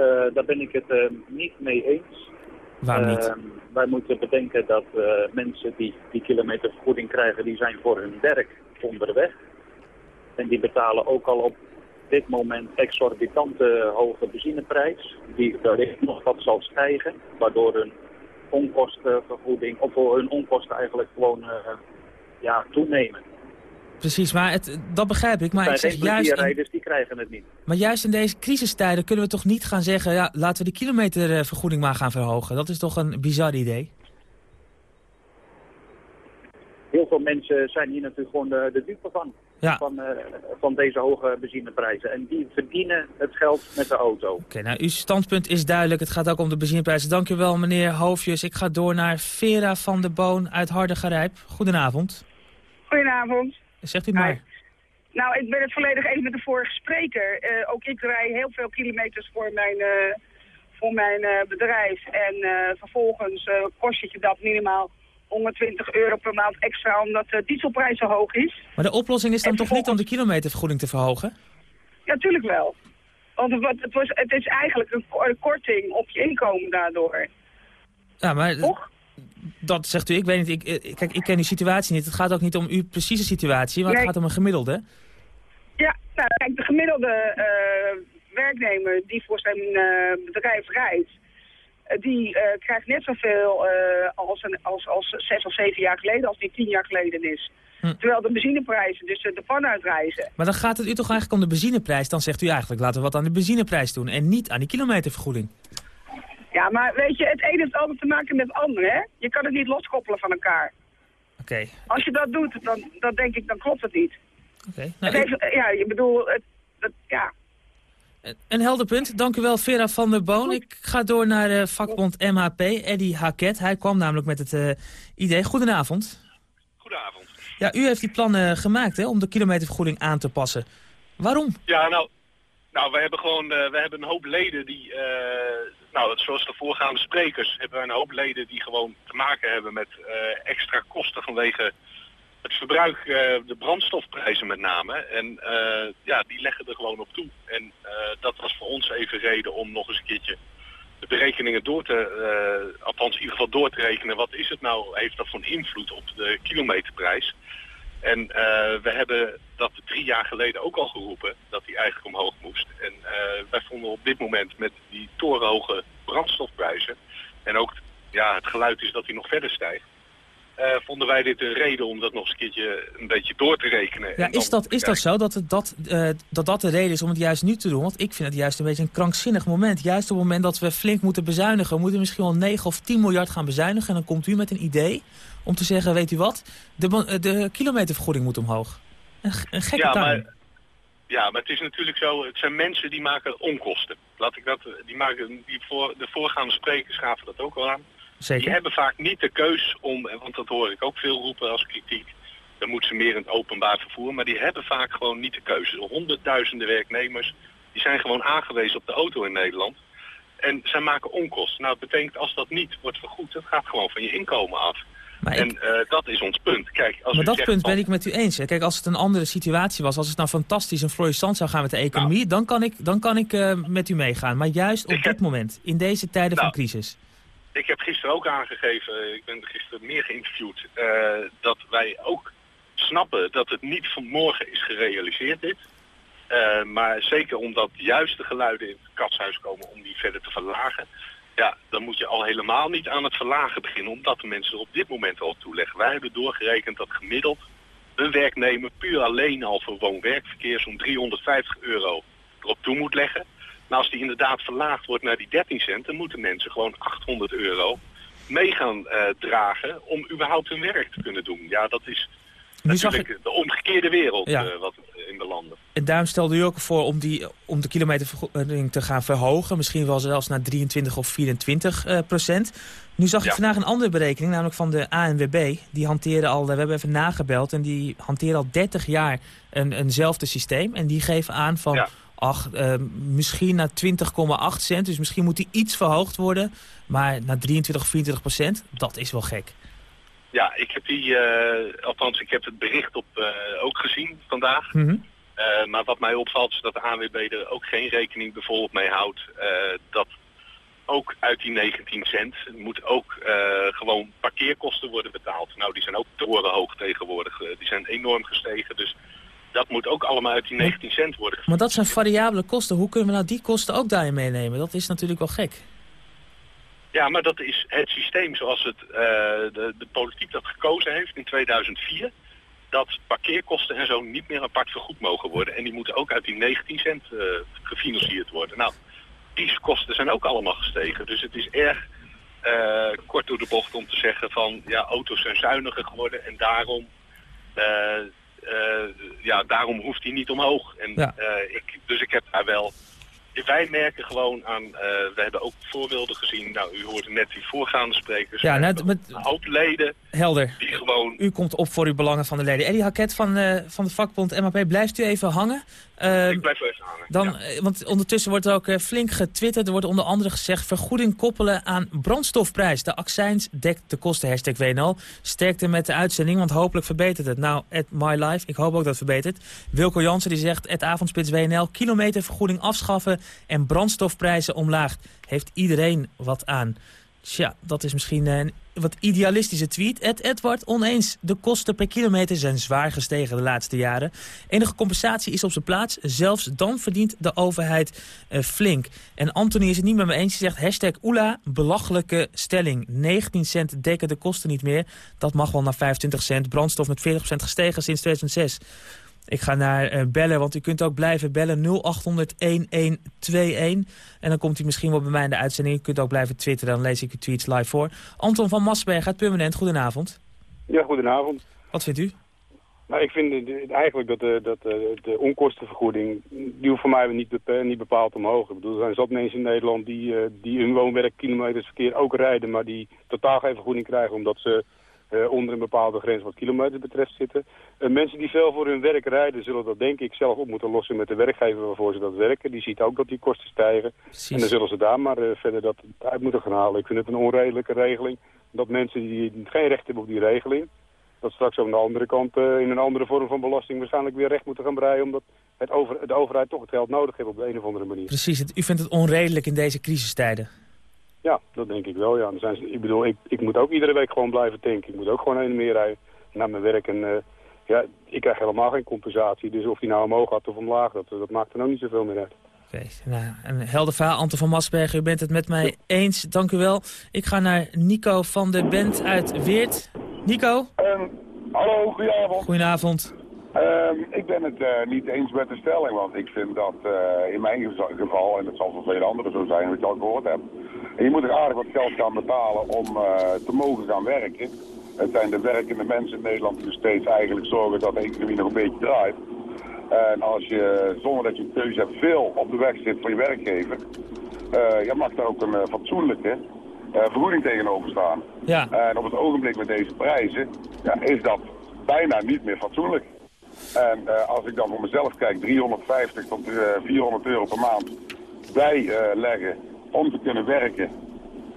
Uh, daar ben ik het uh, niet mee eens. Waarom niet? Uh, wij moeten bedenken dat mensen die die kilometervergoeding krijgen, die zijn voor hun werk onderweg. En die betalen ook al op dit moment exorbitante hoge benzineprijs. Die wellicht nog wat zal stijgen, waardoor hun onkostenvergoeding, of hun onkosten eigenlijk gewoon ja, toenemen. Precies, maar het, dat begrijp ik. Maar ik zeg juist in, die krijgen het niet. Maar juist in deze crisistijden kunnen we toch niet gaan zeggen... Ja, laten we de kilometervergoeding maar gaan verhogen. Dat is toch een bizar idee? Heel veel mensen zijn hier natuurlijk gewoon de, de dupe van. Ja. Van, uh, van deze hoge benzineprijzen. En die verdienen het geld met de auto. Oké, okay, nou uw standpunt is duidelijk. Het gaat ook om de benzineprijzen. Dankjewel meneer Hoofdjes. Ik ga door naar Vera van der Boon uit Hardergerijp. Goedenavond. Goedenavond. Zegt u maar. Nou, ik ben het volledig eens met de vorige spreker. Uh, ook ik rij heel veel kilometers voor mijn, uh, voor mijn uh, bedrijf. En vervolgens kost het je dat minimaal 120 euro per maand extra omdat de dieselprijs zo hoog is. Maar de oplossing is dan toch niet om de kilometervergoeding te verhogen? Ja, natuurlijk wel. Want het, het, was, het is eigenlijk een korting op je inkomen daardoor. Ja, maar... Toch? Dat zegt u. Ik weet niet, ik, kijk, ik ken uw situatie niet. Het gaat ook niet om uw precieze situatie, maar nee. het gaat om een gemiddelde. Ja, nou, kijk, de gemiddelde uh, werknemer die voor zijn uh, bedrijf rijdt, uh, die krijgt net zoveel als, een, als, als zes of zeven jaar geleden, als die tien jaar geleden is. Hm. Terwijl de benzineprijzen dus de pan uitreizen. Maar dan gaat het u toch eigenlijk om de benzineprijs? Dan zegt u eigenlijk, laten we wat aan de benzineprijs doen en niet aan die kilometervergoeding. Ja, maar weet je, het ene heeft altijd te maken met het andere, hè? Je kan het niet loskoppelen van elkaar. Oké. Okay. Als je dat doet, dan, dan denk ik, dan klopt het niet. Oké. Okay. Nou, ik... Ja, je bedoel, het, het, ja. Een helder punt. Dank u wel, Vera van der Boon. Ik ga door naar uh, vakbond MHP, Eddy Haket. Hij kwam namelijk met het uh, idee. Goedenavond. Goedenavond. Ja, u heeft die plannen gemaakt hè, om de kilometervergoeding aan te passen. Waarom? Ja, nou, nou we hebben gewoon we hebben een hoop leden die, nou, zoals de voorgaande sprekers, hebben we een hoop leden die gewoon te maken hebben met extra kosten vanwege het verbruik, de brandstofprijzen met name. En ja, die leggen er gewoon op toe. En dat was voor ons even reden om nog eens een keertje de berekeningen door te, althans in ieder geval door te rekenen. Wat is het nou, heeft dat van invloed op de kilometerprijs? En we hebben dat drie jaar geleden ook al geroepen, dat die eigenlijk omhoog moest. En uh, wij vonden op dit moment met die torenhoge brandstofprijzen, en ook is dat die nog verder stijgt, uh, vonden wij dit een reden om dat nog eens een keertje een beetje door te rekenen. Ja, is dat, is dat zo, dat, het, dat, uh, dat dat de reden is om het juist nu te doen? Want ik vind het juist een beetje een krankzinnig moment. Juist op het moment dat we flink moeten bezuinigen... we moeten misschien wel 9 of 10 miljard gaan bezuinigen... en dan komt u met een idee om te zeggen, weet u wat... de, de kilometervergoeding moet omhoog. Een, een gekke ja, maar, ja, maar het is natuurlijk zo, het zijn mensen die maken onkosten. Laat ik dat, die maken, die voor, de voorgaande sprekers gaven dat ook al aan Zeker. Die hebben vaak niet de keus om, want dat hoor ik ook veel roepen als kritiek, dan moeten ze meer in het openbaar vervoer, maar die hebben vaak gewoon niet de keuze. Honderdduizenden werknemers, die zijn gewoon aangewezen op de auto in Nederland. En zij maken onkosten. Nou, het betekent als dat niet wordt vergoed, dat gaat gewoon van je inkomen af. Maar en ik... uh, dat is ons punt. Kijk, als maar u dat zegt punt ben ik met u eens. Hè. Kijk, als het een andere situatie was, als het nou fantastisch en florissant zou gaan met de economie, dan kan ik, dan kan ik uh, met u meegaan. Maar juist op dit moment, in deze tijden van Nou, crisis. Ik heb gisteren ook aangegeven, ik ben gisteren meer geïnterviewd, uh, dat wij ook snappen dat het niet van morgen is gerealiseerd dit. Uh, maar zeker omdat juist de geluiden in het katshuis komen om die verder te verlagen. Ja, dan moet je al helemaal niet aan het verlagen beginnen, omdat de mensen er op dit moment al toeleggen. Wij hebben doorgerekend dat gemiddeld een werknemer puur alleen al voor woon-werkverkeer zo'n 350 euro erop toe moet leggen. Maar als die inderdaad verlaagd wordt naar die 13 cent, dan moeten mensen gewoon 800 euro mee gaan uh, dragen om überhaupt hun werk te kunnen doen. Ja, dat is Nu zag natuurlijk de omgekeerde wereld Ja. uh, wat in de landen. En daarom stelde u ook voor om, die, om de kilometervergoeding te gaan verhogen. Misschien wel zelfs naar 23 of 24 uh, procent. Nu zag ik vandaag een andere berekening, namelijk van de ANWB. Die hanteren al, we hebben even nagebeld, en die hanteren al 30 jaar een, eenzelfde systeem. En die geven aan van, Ja. Ach, uh, misschien naar 20,8 cent. Dus misschien moet die iets verhoogd worden. Maar naar 23 of 24 procent, dat is wel gek. Ja, ik heb die, uh, althans ik heb het bericht op uh, ook gezien vandaag. Mhm. Uh, maar wat mij opvalt is dat de ANWB er ook geen rekening bijvoorbeeld mee houdt. Dat ook uit die 19 cent moet ook uh, gewoon parkeerkosten worden betaald. Nou, die zijn ook torenhoog tegenwoordig. Die zijn enorm gestegen. Dus dat moet ook allemaal uit die 19 cent worden. Maar dat zijn variabele kosten. Hoe kunnen we nou die kosten ook daarin meenemen? Dat is natuurlijk wel gek. Ja, maar dat is het systeem zoals het, uh, de, de politiek dat gekozen heeft in 2004 dat parkeerkosten en zo niet meer apart vergoed mogen worden. En die moeten ook uit die 19 cent uh, gefinancierd worden. Nou, die kosten zijn ook allemaal gestegen. Dus het is erg uh, kort door de bocht om te zeggen van... ja, auto's zijn zuiniger geworden en daarom... ja, daarom hoeft die niet omhoog. En, Ja. ik, dus ik heb daar wel... Wij merken gewoon aan, uh, we hebben ook voorbeelden gezien. Nou, u hoorde net die voorgaande sprekers. Ja, net met- Een hoop leden Helder. die gewoon... U komt op voor uw belangen van de leden. Eddie Haket van, uh, van de vakbond MAP, blijft u even hangen? Uh, Ik blijf even hangen. dan, ja. Want ondertussen wordt er ook uh, flink getwitterd. Er wordt onder andere gezegd vergoeding koppelen aan brandstofprijs. De accijns dekt de kosten, hashtag WNL. Sterkte met de uitzending, want hopelijk verbetert het. Nou, at my life, ik hoop ook dat het verbetert. Wilco Jansen die zegt, at avondspits WNL, kilometervergoeding afschaffen en brandstofprijzen omlaag. Heeft iedereen wat aan? Tja, dat is misschien een wat idealistische tweet. Ed Edward oneens. De kosten per kilometer zijn zwaar gestegen de laatste jaren. Enige compensatie is op zijn plaats. Zelfs dan verdient de overheid uh, flink. En Anthony is het niet met me eens. Hij zegt hashtag Oela, belachelijke stelling. 19 cent dekken de kosten niet meer. Dat mag wel naar 25 cent. Brandstof met 40% gestegen sinds 2006. Ik ga naar uh, bellen, want u kunt ook blijven bellen 0800-1121. En dan komt u misschien wel bij mij in de uitzending. U kunt ook blijven twitteren, dan lees ik uw tweets live voor. Anton van Massenberg uit Permanent, goedenavond. Ja, goedenavond. Wat vindt u? Nou, ik vind eigenlijk dat, uh, dat uh, de onkostenvergoeding, die hoeft voor mij niet, niet bepaald omhoog. Ik bedoel, er zijn zat mensen in Nederland die, die hun woonwerkkilometersverkeer ook rijden, maar die totaal geen vergoeding krijgen omdat ze eh, onder een bepaalde grens wat kilometers betreft zitten. Uh, mensen die veel voor hun werk rijden zullen dat denk ik zelf op moeten lossen met de werkgever waarvoor ze dat werken. Die ziet ook dat die kosten stijgen. En dan zullen ze daar maar verder dat uit moeten gaan halen. Ik vind het een onredelijke regeling dat mensen die geen recht hebben op die regeling dat straks aan de andere kant in een andere vorm van belasting waarschijnlijk weer recht moeten gaan breien... omdat het over, de overheid toch het geld nodig heeft op de een of andere manier. Precies, u vindt het onredelijk in deze crisistijden? Ja, dat denk ik wel. Ja. Dan zijn ze, ik bedoel, ik, ik moet ook iedere week gewoon blijven tanken. Ik moet ook gewoon heen en meer rijden naar mijn werk. En uh, ja, ik krijg helemaal geen compensatie. Dus of die nou omhoog gaat of omlaag, dat, dat maakt er nog niet zoveel meer uit. Oké, okay, nou, een helder verhaal. Anton van Masbergen, u bent het met mij eens. Dank u wel. Ik ga naar Nico van de Bent uit Weert. Nico? Um, hallo, goedenavond. Goedenavond. Um, ik ben het uh, niet eens met de stelling, want ik vind dat uh, in mijn geval, en dat zal voor vele anderen zo zijn, wat je al gehoord hebt, en je moet er aardig wat geld gaan betalen om uh, te mogen gaan werken. Het zijn de werkende mensen in Nederland die steeds eigenlijk zorgen dat de economie nog een beetje draait. En als je, zonder dat je een keuze hebt, veel op de weg zit voor je werkgever, je mag daar ook een fatsoenlijke vergoeding tegenover staan. Ja. En op het ogenblik met deze prijzen ja, is dat bijna niet meer fatsoenlijk. En als ik dan voor mezelf kijk, 350 tot 400 euro per maand bijleggen om te kunnen werken.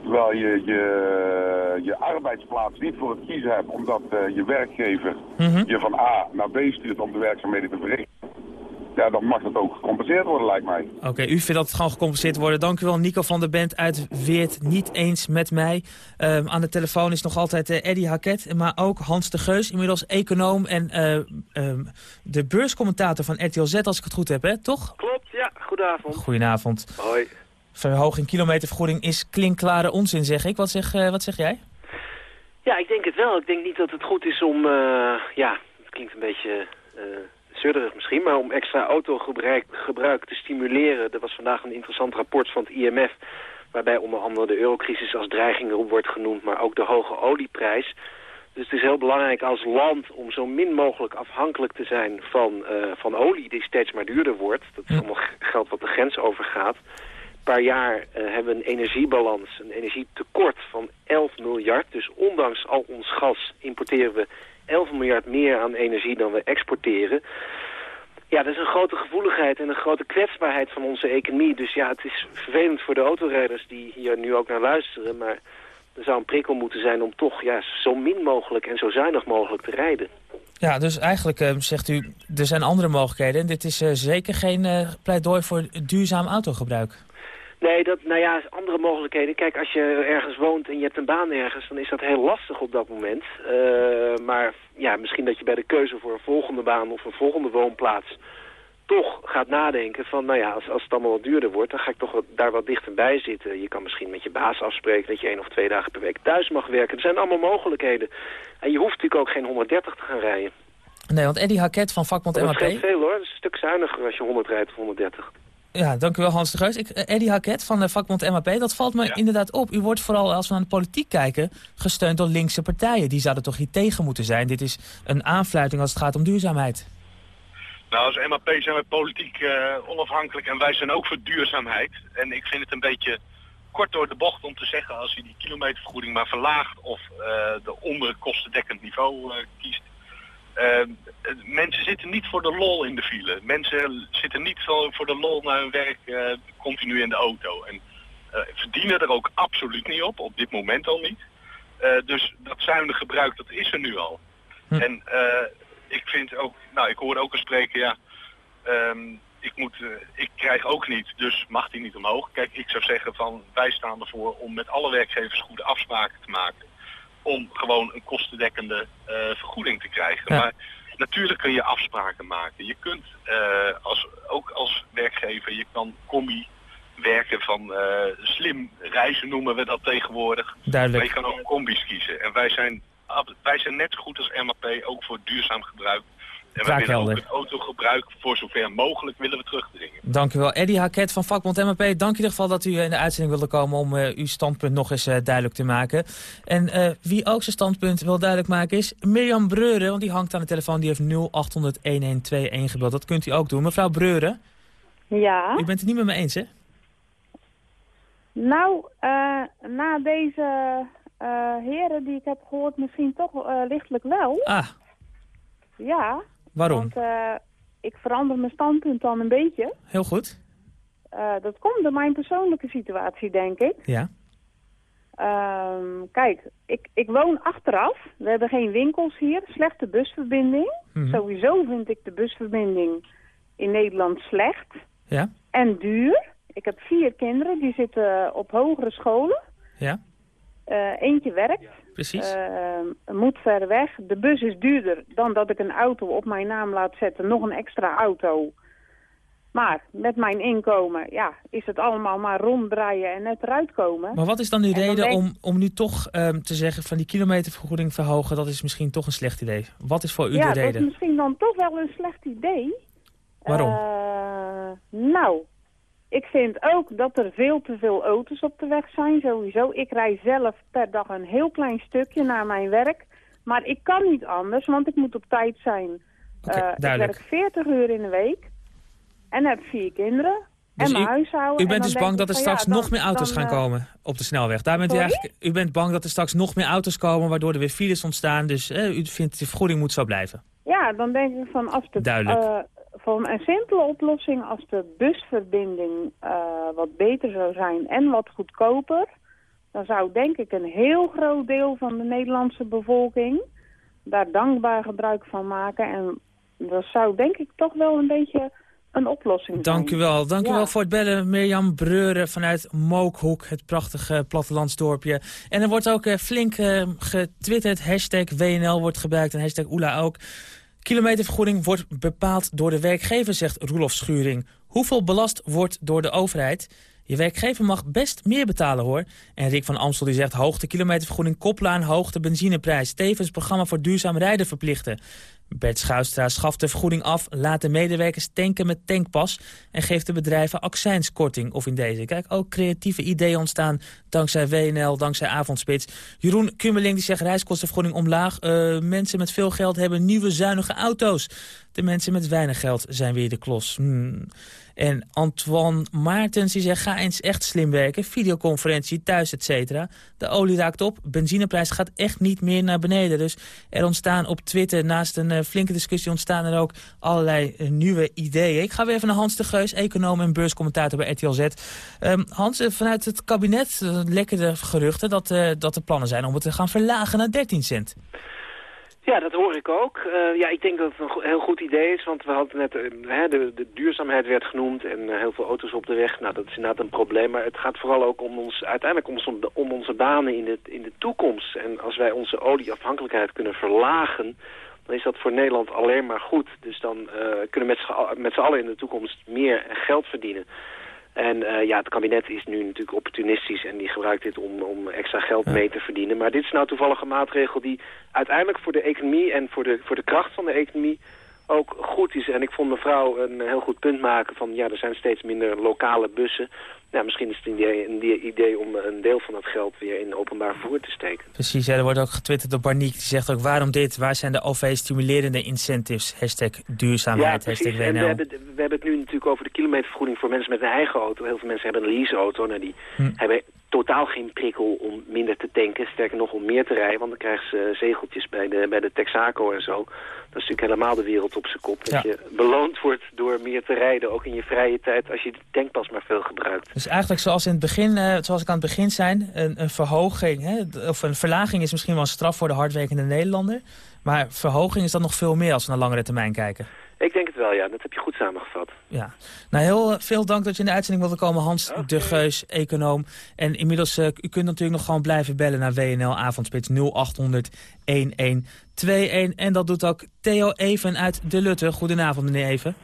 Terwijl je je, je arbeidsplaats niet voor het kiezen hebt, omdat je werkgever mm -hmm. je van A naar B stuurt om de werkzaamheden te verrichten. Ja, dan mag dat ook gecompenseerd worden, lijkt mij. Oké, okay, u vindt dat het gewoon gecompenseerd worden. Dank u wel, Nico van der Bent uit Weert. Niet eens met mij. Um, aan de telefoon is nog altijd uh, Eddy Haket, maar ook Hans de Geus, inmiddels econoom en uh, um, de beurscommentator van RTL Z, als ik het goed heb, hè? toch? Klopt, ja. Goedenavond. Goedenavond. Hoi. Verhoging kilometervergoeding is klinkklare onzin, zeg ik. Wat zeg, uh, wat zeg jij? Ja, ik denk het wel. Ik denk niet dat het goed is om, uh, ja, het klinkt een beetje uh, misschien, maar om extra autogebruik gebruik te stimuleren. Er was vandaag een interessant rapport van het IMF, waarbij onder andere de eurocrisis als dreiging wordt genoemd, maar ook de hoge olieprijs. Dus het is heel belangrijk als land om zo min mogelijk afhankelijk te zijn van, uh, van olie die steeds maar duurder wordt. Dat is allemaal geld wat de grens overgaat paar jaar uh, hebben we een energiebalans, een energietekort van 11 miljard. Dus ondanks al ons gas importeren we 11 miljard meer aan energie dan we exporteren. Ja, dat is een grote gevoeligheid en een grote kwetsbaarheid van onze economie. Dus ja, het is vervelend voor de autorijders die hier nu ook naar luisteren. Maar er zou een prikkel moeten zijn om toch ja, zo min mogelijk en zo zuinig mogelijk te rijden. Ja, dus eigenlijk uh, zegt u, er zijn andere mogelijkheden. En dit is uh, zeker geen uh, pleidooi voor duurzaam autogebruik. Nee, dat, nou ja, andere mogelijkheden. Kijk, als je ergens woont en je hebt een baan ergens, dan is dat heel lastig op dat moment. Uh, maar ja, misschien dat je bij de keuze voor een volgende baan of een volgende woonplaats toch gaat nadenken van, nou ja, als, als het allemaal wat duurder wordt, dan ga ik toch wat, daar wat dichterbij zitten. Je kan misschien met je baas afspreken dat je één of twee dagen per week thuis mag werken. Er zijn allemaal mogelijkheden. En je hoeft natuurlijk ook geen 130 te gaan rijden. Nee, want Eddie Haket van vakbond MAP... Dat is veel hoor, dat is een stuk zuiniger als je 100 rijdt of 130. Ja, dank u wel Hans de Geus. Ik, Eddie Haket van de vakbond MAP, dat valt me ja. inderdaad op. U wordt vooral, als we naar de politiek kijken, gesteund door linkse partijen. Die zouden toch hier tegen moeten zijn? Dit is een aanfluiting als het gaat om duurzaamheid. Nou, als MAP zijn we politiek uh, onafhankelijk en wij zijn ook voor duurzaamheid. En ik vind het een beetje kort door de bocht om te zeggen... als je die kilometervergoeding maar verlaagt of uh, de onder kostendekkend niveau kiest... Uh, mensen zitten niet voor de lol in de file. Mensen zitten niet voor de lol naar hun werk uh, continu in de auto. En uh, verdienen er ook absoluut niet op, op dit moment al niet. dus dat zuinige gebruik, dat is er nu al. Hm. En ik vind ook, nou ik hoorde ook een spreker, ja, um, ik, moet, ik krijg ook niet, dus mag die niet omhoog. Kijk, ik zou zeggen van wij staan ervoor om met alle werkgevers goede afspraken te maken om gewoon een kostendekkende uh, vergoeding te krijgen. Ja. Maar natuurlijk kun je afspraken maken. Je kunt uh, als, ook als werkgever, je kan combi werken van uh, slim reizen noemen we dat tegenwoordig. Duidelijk. Maar je kan ook combi's kiezen. En wij zijn, wij zijn net zo goed als MAP ook voor duurzaam gebruik. En we willen ook het autogebruik voor zover mogelijk willen we terugdringen. Dank u wel. Eddie Haket van vakbond MAP, dank in ieder geval dat u in de uitzending wilde komen om uh, uw standpunt nog eens uh, duidelijk te maken. En uh, wie ook zijn standpunt wil duidelijk maken is Mirjam Breuren, want die hangt aan de telefoon, die heeft 0800-1121 gebeld. Dat kunt u ook doen. Mevrouw Breuren. Ja? U bent het niet met me eens, hè? Nou, na deze eh, heren die ik heb gehoord misschien toch uh, lichtelijk wel. Ah. Ja. Waarom? Want uh, ik verander mijn standpunt dan een beetje. Heel goed. dat komt door mijn persoonlijke situatie, denk ik. Ja. Um, kijk, ik, ik woon achteraf. We hebben geen winkels hier. Slechte busverbinding. Mhm. Sowieso vind ik de busverbinding in Nederland slecht. Ja. En duur. Ik heb vier kinderen, die zitten op hogere scholen. Ja. Uh, eentje werkt. Precies. Uh, moet ver weg. De bus is duurder dan dat ik een auto op mijn naam laat zetten. Nog een extra auto. Maar met mijn inkomen ja, is het allemaal maar ronddraaien en net eruit komen. Maar wat is dan uw reden om, om nu toch um, te zeggen van die kilometervergoeding verhogen... dat is misschien toch een slecht idee? Wat is voor u ja, de reden? Ja, dat is misschien dan toch wel een slecht idee. Waarom? Uh, nou, ik vind ook dat er veel te veel auto's op de weg zijn, sowieso. Ik rij zelf per dag een heel klein stukje naar mijn werk. Maar ik kan niet anders, want ik moet op tijd zijn. Okay, uh, ik werk 40 uur in de week en heb vier kinderen. Dus en mijn u, huishouden. u bent dus bang dat er straks ja, nog meer auto's dan, gaan uh, komen op de snelweg. Daar bent u, eigenlijk, u bent bang dat er straks nog meer auto's komen... waardoor er weer files ontstaan. Dus eh, u vindt de vergoeding moet zo blijven. Ja, dan denk ik van als de... Duidelijk. Uh, van een simpele oplossing als de busverbinding uh, wat beter zou zijn en wat goedkoper... dan zou denk ik een heel groot deel van de Nederlandse bevolking daar dankbaar gebruik van maken. En dat zou denk ik toch wel een beetje een oplossing Dank zijn. u wel. Dank ja. u wel voor het bellen. Mirjam Breuren vanuit Mookhoek, het prachtige plattelandsdorpje. En er wordt ook uh, flink uh, getwitterd. Hashtag WNL wordt gebruikt en hashtag Oela ook. Kilometervergoeding wordt bepaald door de werkgever, zegt Roelof Schuring. Hoeveel belast wordt door de overheid? Je werkgever mag best meer betalen hoor. En Rick van Amstel die zegt hoogte kilometervergoeding koppelen aan hoogte benzineprijs. Tevens programma voor duurzaam rijden verplichten. Bert Schuistra schaft de vergoeding af, laat de medewerkers tanken met tankpas... en geeft de bedrijven accijnskorting of in deze. Kijk, ook creatieve ideeën ontstaan dankzij WNL, dankzij Avondspits. Jeroen Kummerling die zegt reiskostenvergoeding omlaag. Uh, mensen met veel geld hebben nieuwe zuinige auto's. De mensen met weinig geld zijn weer de klos. Hmm. En Antoine Maartens die zegt, ga eens echt slim werken. Videoconferentie, thuis, et cetera. De olie raakt op, benzineprijs gaat echt niet meer naar beneden. Dus er ontstaan op Twitter, naast een uh, flinke discussie... ontstaan er ook allerlei uh, nieuwe ideeën. Ik ga weer even naar Hans de Geus, econoom en beurscommentator bij RTL Z. Um, Hans, uh, vanuit het kabinet lekker de geruchten dat, dat er plannen zijn... om het te gaan verlagen naar 13 cent. Ja, dat hoor ik ook. Uh, ja, ik denk dat het een heel goed idee is, want we hadden net, hè, de, duurzaamheid werd genoemd en uh, heel veel auto's op de weg. Nou, dat is inderdaad een probleem, maar het gaat vooral ook om ons, uiteindelijk om, om onze banen in de, in de toekomst. En als wij onze olieafhankelijkheid kunnen verlagen, dan is dat voor Nederland alleen maar goed. Dus dan kunnen we met z'n allen in de toekomst meer geld verdienen. En uh, ja, het kabinet is nu natuurlijk opportunistisch en die gebruikt dit om, om extra geld mee te verdienen. Maar dit is nou toevallig een maatregel die uiteindelijk voor de economie en voor de, voor de kracht van de economie ook goed is. En ik vond mevrouw een heel goed punt maken van ja, er zijn steeds minder lokale bussen. Ja, misschien is het een idee, een idee om een deel van dat geld weer in openbaar vervoer te steken. Precies, er wordt ook getwitterd door Barniek. Die zegt ook waarom dit, waar zijn de OV-stimulerende incentives? Hashtag duurzaamheid, ja, hashtag WNL. En we, hebben, we hebben het nu natuurlijk over de kilometervergoeding voor mensen met een eigen auto. Heel veel mensen hebben een leaseauto. Nou, die hm. hebben totaal geen prikkel om minder te tanken. Sterker nog, om meer te rijden. Want dan krijgen ze zegeltjes bij de, bij de Texaco en zo. Dat is natuurlijk helemaal de wereld op zijn kop. Dat Ja. je beloond wordt door meer te rijden, ook in je vrije tijd, als je de tankpas maar veel gebruikt. Dus eigenlijk zoals, in het begin, eh, zoals ik aan het begin zei, een, een verhoging, hè, of een verlaging is misschien wel een straf voor de hardwerkende Nederlander. Maar verhoging is dan nog veel meer als we naar langere termijn kijken. Ik denk het wel, ja. Dat heb je goed samengevat. Ja. Nou, heel eh, veel dank dat je in de uitzending wilde komen, Hans de Geus, econoom. En inmiddels, uh, u kunt natuurlijk nog gewoon blijven bellen naar WNL Avondspits 0800 1121. En dat doet ook Theo Even uit De Lutte. Goedenavond, meneer Even.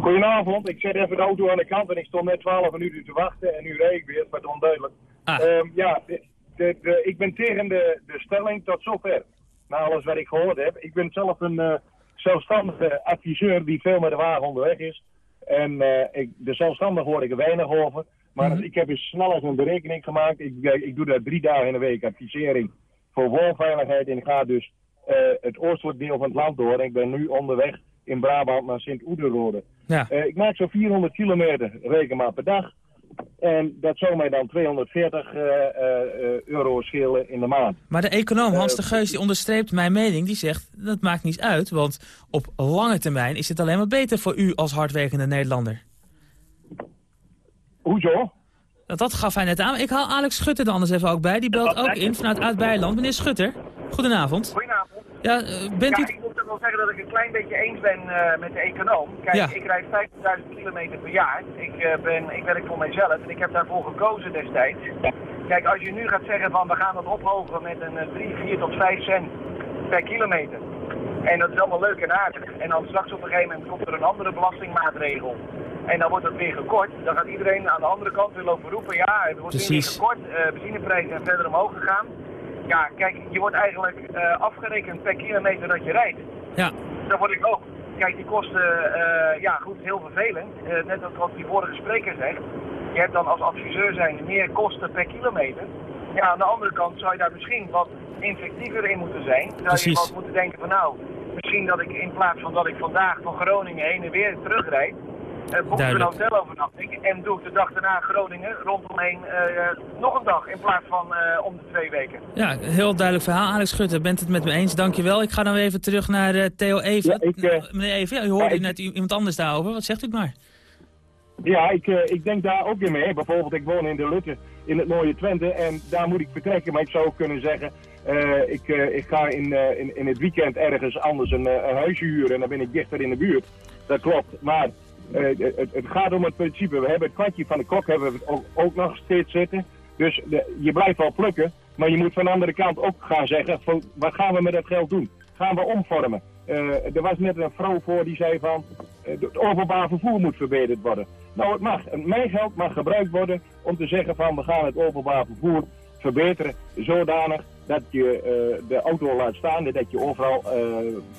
Goedenavond, ik zet even de auto aan de kant en ik stond net 12 minuten te wachten en nu rijd ik weer, maar onduidelijk. Ah. Um, ja, de, de, de, ik ben tegen de, de stelling tot zover. Na alles wat ik gehoord heb. Ik ben zelf een uh, zelfstandige adviseur die veel met de wagen onderweg is. En uh, ik, de zelfstandig hoor ik er weinig over. Maar mm -hmm. ik heb eens snel eens een berekening gemaakt. Ik, ik doe daar drie dagen in de week advisering voor woonveiligheid. En ik ga dus uh, het oostwoorddeel van het land door. En ik ben nu onderweg in Brabant naar Sint-Oederode. Ja. Uh, ik maak zo'n 400 kilometer reken maar per dag. En dat zou mij dan 240 uh, uh, euro schelen in de maand. Maar de econoom Hans de Geus die onderstreept mijn mening. Die zegt, dat maakt niets uit. Want op lange termijn is het alleen maar beter voor u als hardwerkende Nederlander. Hoezo? Dat, dat gaf hij net aan. Ik haal Alex Schutter er anders even ook bij. Die belt ook in vanuit Oud-Beiland. Meneer Schutter, goedenavond. Goedenavond. Ja, uh, bent u... ik moet toch wel zeggen dat ik een klein beetje eens ben uh, met de econoom. Kijk, Ja. ik rijd 50.000 kilometer per jaar. Ik, uh, ben, ik werk voor mijzelf en ik heb daarvoor gekozen destijds. Kijk, als je nu gaat zeggen van we gaan dat ophogen met een 3, 4 tot 5 cent per kilometer. En dat is allemaal leuk en aardig. En dan straks op een gegeven moment komt er een andere belastingmaatregel. En dan wordt het weer gekort. Dan gaat iedereen aan de andere kant weer lopen roepen. Ja, het wordt weer gekort. Benzineprijzen zijn verder omhoog gegaan. Ja, kijk, je wordt eigenlijk uh, afgerekend per kilometer dat je rijdt. Ja. Dat word ik ook. Kijk, die kosten, uh, ja goed, heel vervelend. Uh, net als wat die vorige spreker zegt. Je hebt dan als adviseur zijn meer kosten per kilometer. Ja, aan de andere kant zou je daar misschien wat effectiever in moeten zijn. Zou Precies. je wat moeten denken van nou, misschien dat ik in plaats van dat ik vandaag van Groningen heen en weer terugrijd, uh, boek ik een Duidelijk. hotelovernachting en doe ik de dag daarna Groningen rondomheen uh, nog een dag in plaats van uh, om de twee weken. Ja, heel duidelijk verhaal. Alex Schutter, bent het met me eens? Dankjewel. Ik ga dan weer even terug naar uh, Theo Even. Meneer Even, ja, u hoorde ja, ik- net iemand anders daarover. Wat zegt u het maar? Ja, ik, uh, ik denk daar ook in mee. Bijvoorbeeld, ik woon in de Lutte, in het mooie Twente. En daar moet ik vertrekken. Maar ik zou ook kunnen zeggen, uh, ik, uh, ik ga in, in, in het weekend ergens anders een, een huisje huren. En dan ben ik dichter in de buurt. Dat klopt. Maar het, het, gaat om het principe. We hebben het kwartje van de klok hebben we ook, ook nog steeds zitten. Dus je blijft wel plukken. Maar je moet van de andere kant ook gaan zeggen, wat gaan we met dat geld doen? Gaan we omvormen? er was net een vrouw voor die zei van, het openbaar vervoer moet verbeterd worden. Nou, het mag. Mijn geld mag gebruikt worden om te zeggen van we gaan het openbaar vervoer verbeteren zodanig dat je de auto laat staan en dat je overal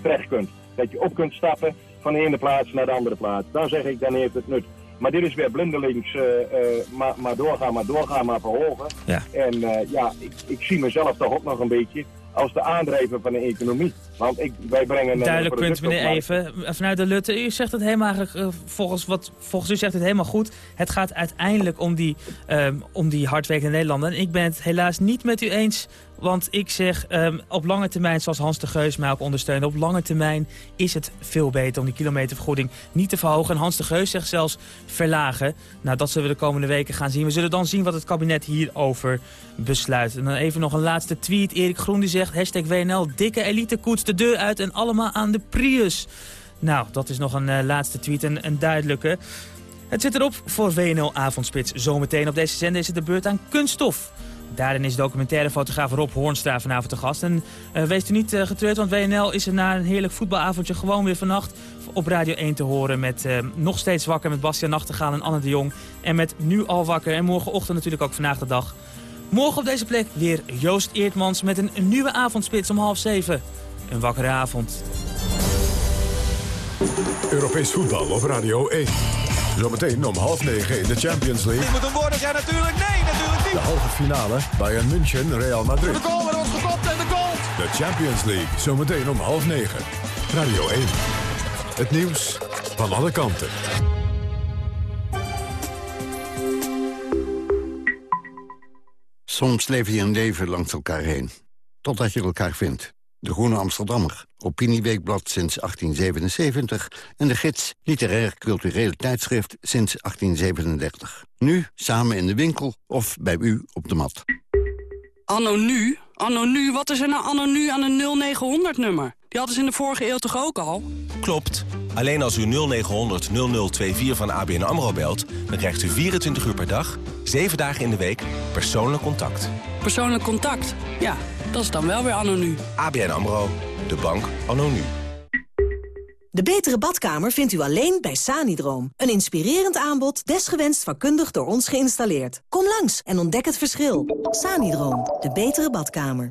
terecht kunt. Dat je op kunt stappen van de ene plaats naar de andere plaats. Dan zeg ik, dan heeft het nut. Maar dit is weer blindelings, uh, maar, maar doorgaan, maar doorgaan, maar verhogen. Ja. En ja, ik, ik zie mezelf toch ook nog een beetje als de aandrijver van de economie. Want ik, wij brengen... Duidelijk punt, meneer Even. Vanuit de Lutte, u zegt het helemaal eigenlijk, volgens, wat, volgens u zegt het helemaal goed. Het gaat uiteindelijk om die, um, om die hardwerkende Nederlander. En ik ben het helaas niet met u eens... Want ik zeg, um, op lange termijn, zoals Hans de Geus mij ook ondersteunt... op lange termijn is het veel beter om die kilometervergoeding niet te verhogen. En Hans de Geus zegt zelfs verlagen. Nou, dat zullen we de komende weken gaan zien. We zullen dan zien wat het kabinet hierover besluit. En dan even nog een laatste tweet. Erik Groen die zegt, hashtag WNL, dikke elitekoets de deur uit... en allemaal aan de Prius. Nou, dat is nog een uh, laatste tweet, een, een duidelijke... Het zit erop voor WNL Avondspits. Zometeen op deze zender is het de beurt aan kunststof. Daarin is documentaire fotograaf Rob Hoornstra vanavond te gast. En uh, wees u niet uh, getreurd, want WNL is er na een heerlijk voetbalavondje gewoon weer vannacht op Radio 1 te horen. Met uh, nog steeds wakker met Bastiaan Nachtegaal en Anne de Jong. En met nu al wakker en morgenochtend natuurlijk ook vandaag de dag. Morgen op deze plek weer Joost Eertmans met een nieuwe avondspits om half zeven. Een wakkere avond. Europees voetbal op Radio 1. Zometeen om half negen in de Champions League. Dit moet hem worden, ja natuurlijk. Nee, natuurlijk niet. De halve finale Bayern München, Real Madrid. De goal, er wordt gekopt en de goal. De Champions League, zometeen om half negen. Radio 1. Het nieuws van alle kanten. Soms leef je een leven langs elkaar heen. Totdat je elkaar vindt. De Groene Amsterdammer, Opinieweekblad sinds 1877... en de gids Literair Cultureel Tijdschrift sinds 1837. Nu samen in de winkel of bij u op de mat. Anno nu? Anno nu? Wat is er nou anno nu aan een 0900-nummer? Die hadden ze in de vorige eeuw toch ook al? Klopt. Alleen als u 0900 0024 van ABN AMRO belt... dan krijgt u 24 uur per dag, 7 dagen in de week, persoonlijk contact. Persoonlijk contact? Ja, dat is dan wel weer anno nu. ABN AMRO, de bank anno nu. De betere badkamer vindt u alleen bij Sanidroom. Een inspirerend aanbod, desgewenst vakkundig door ons geïnstalleerd. Kom langs en ontdek het verschil. Sanidroom, de betere badkamer.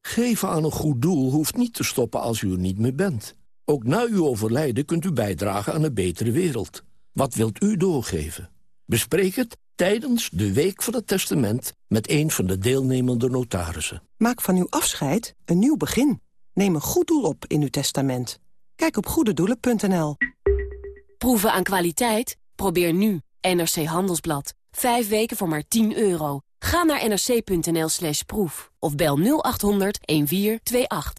Geven aan een goed doel hoeft niet te stoppen als u er niet meer bent. Ook na uw overlijden kunt u bijdragen aan een betere wereld. Wat wilt u doorgeven? Bespreek het tijdens de Week van het Testament... met een van de deelnemende notarissen. Maak van uw afscheid een nieuw begin. Neem een goed doel op in uw testament. Kijk op goededoelen.nl. Proeven aan kwaliteit? Probeer nu NRC Handelsblad. Vijf weken voor maar 10 euro. Ga naar nrc.nl slash proef of bel 0800 1428.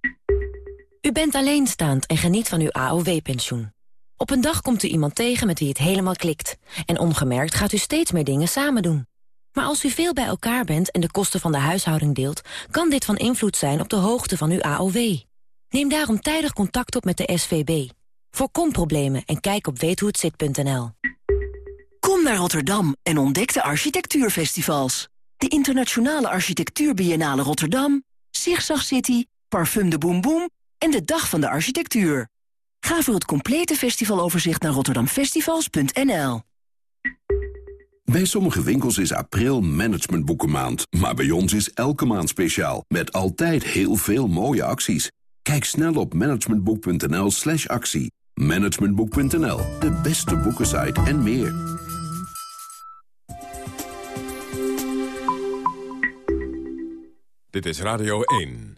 U bent alleenstaand en geniet van uw AOW-pensioen. Op een dag komt u iemand tegen met wie het helemaal klikt. En ongemerkt gaat u steeds meer dingen samen doen. Maar als u veel bij elkaar bent en de kosten van de huishouding deelt... kan dit van invloed zijn op de hoogte van uw AOW. Neem daarom tijdig contact op met de SVB. Voorkom problemen en kijk op weethohetzit.nl. Kom naar Rotterdam en ontdek de architectuurfestivals. De Internationale Architectuurbiennale Rotterdam, Zigzag City, Parfum de Boom Boom en de Dag van de Architectuur. Ga voor het complete festivaloverzicht naar rotterdamfestivals.nl. Bij sommige winkels is april managementboekenmaand. Maar bij ons is elke maand speciaal. Met altijd heel veel mooie acties. Kijk snel op managementboek.nl slash actie. Managementboek.nl, de beste boekensite en meer. Dit is Radio 1.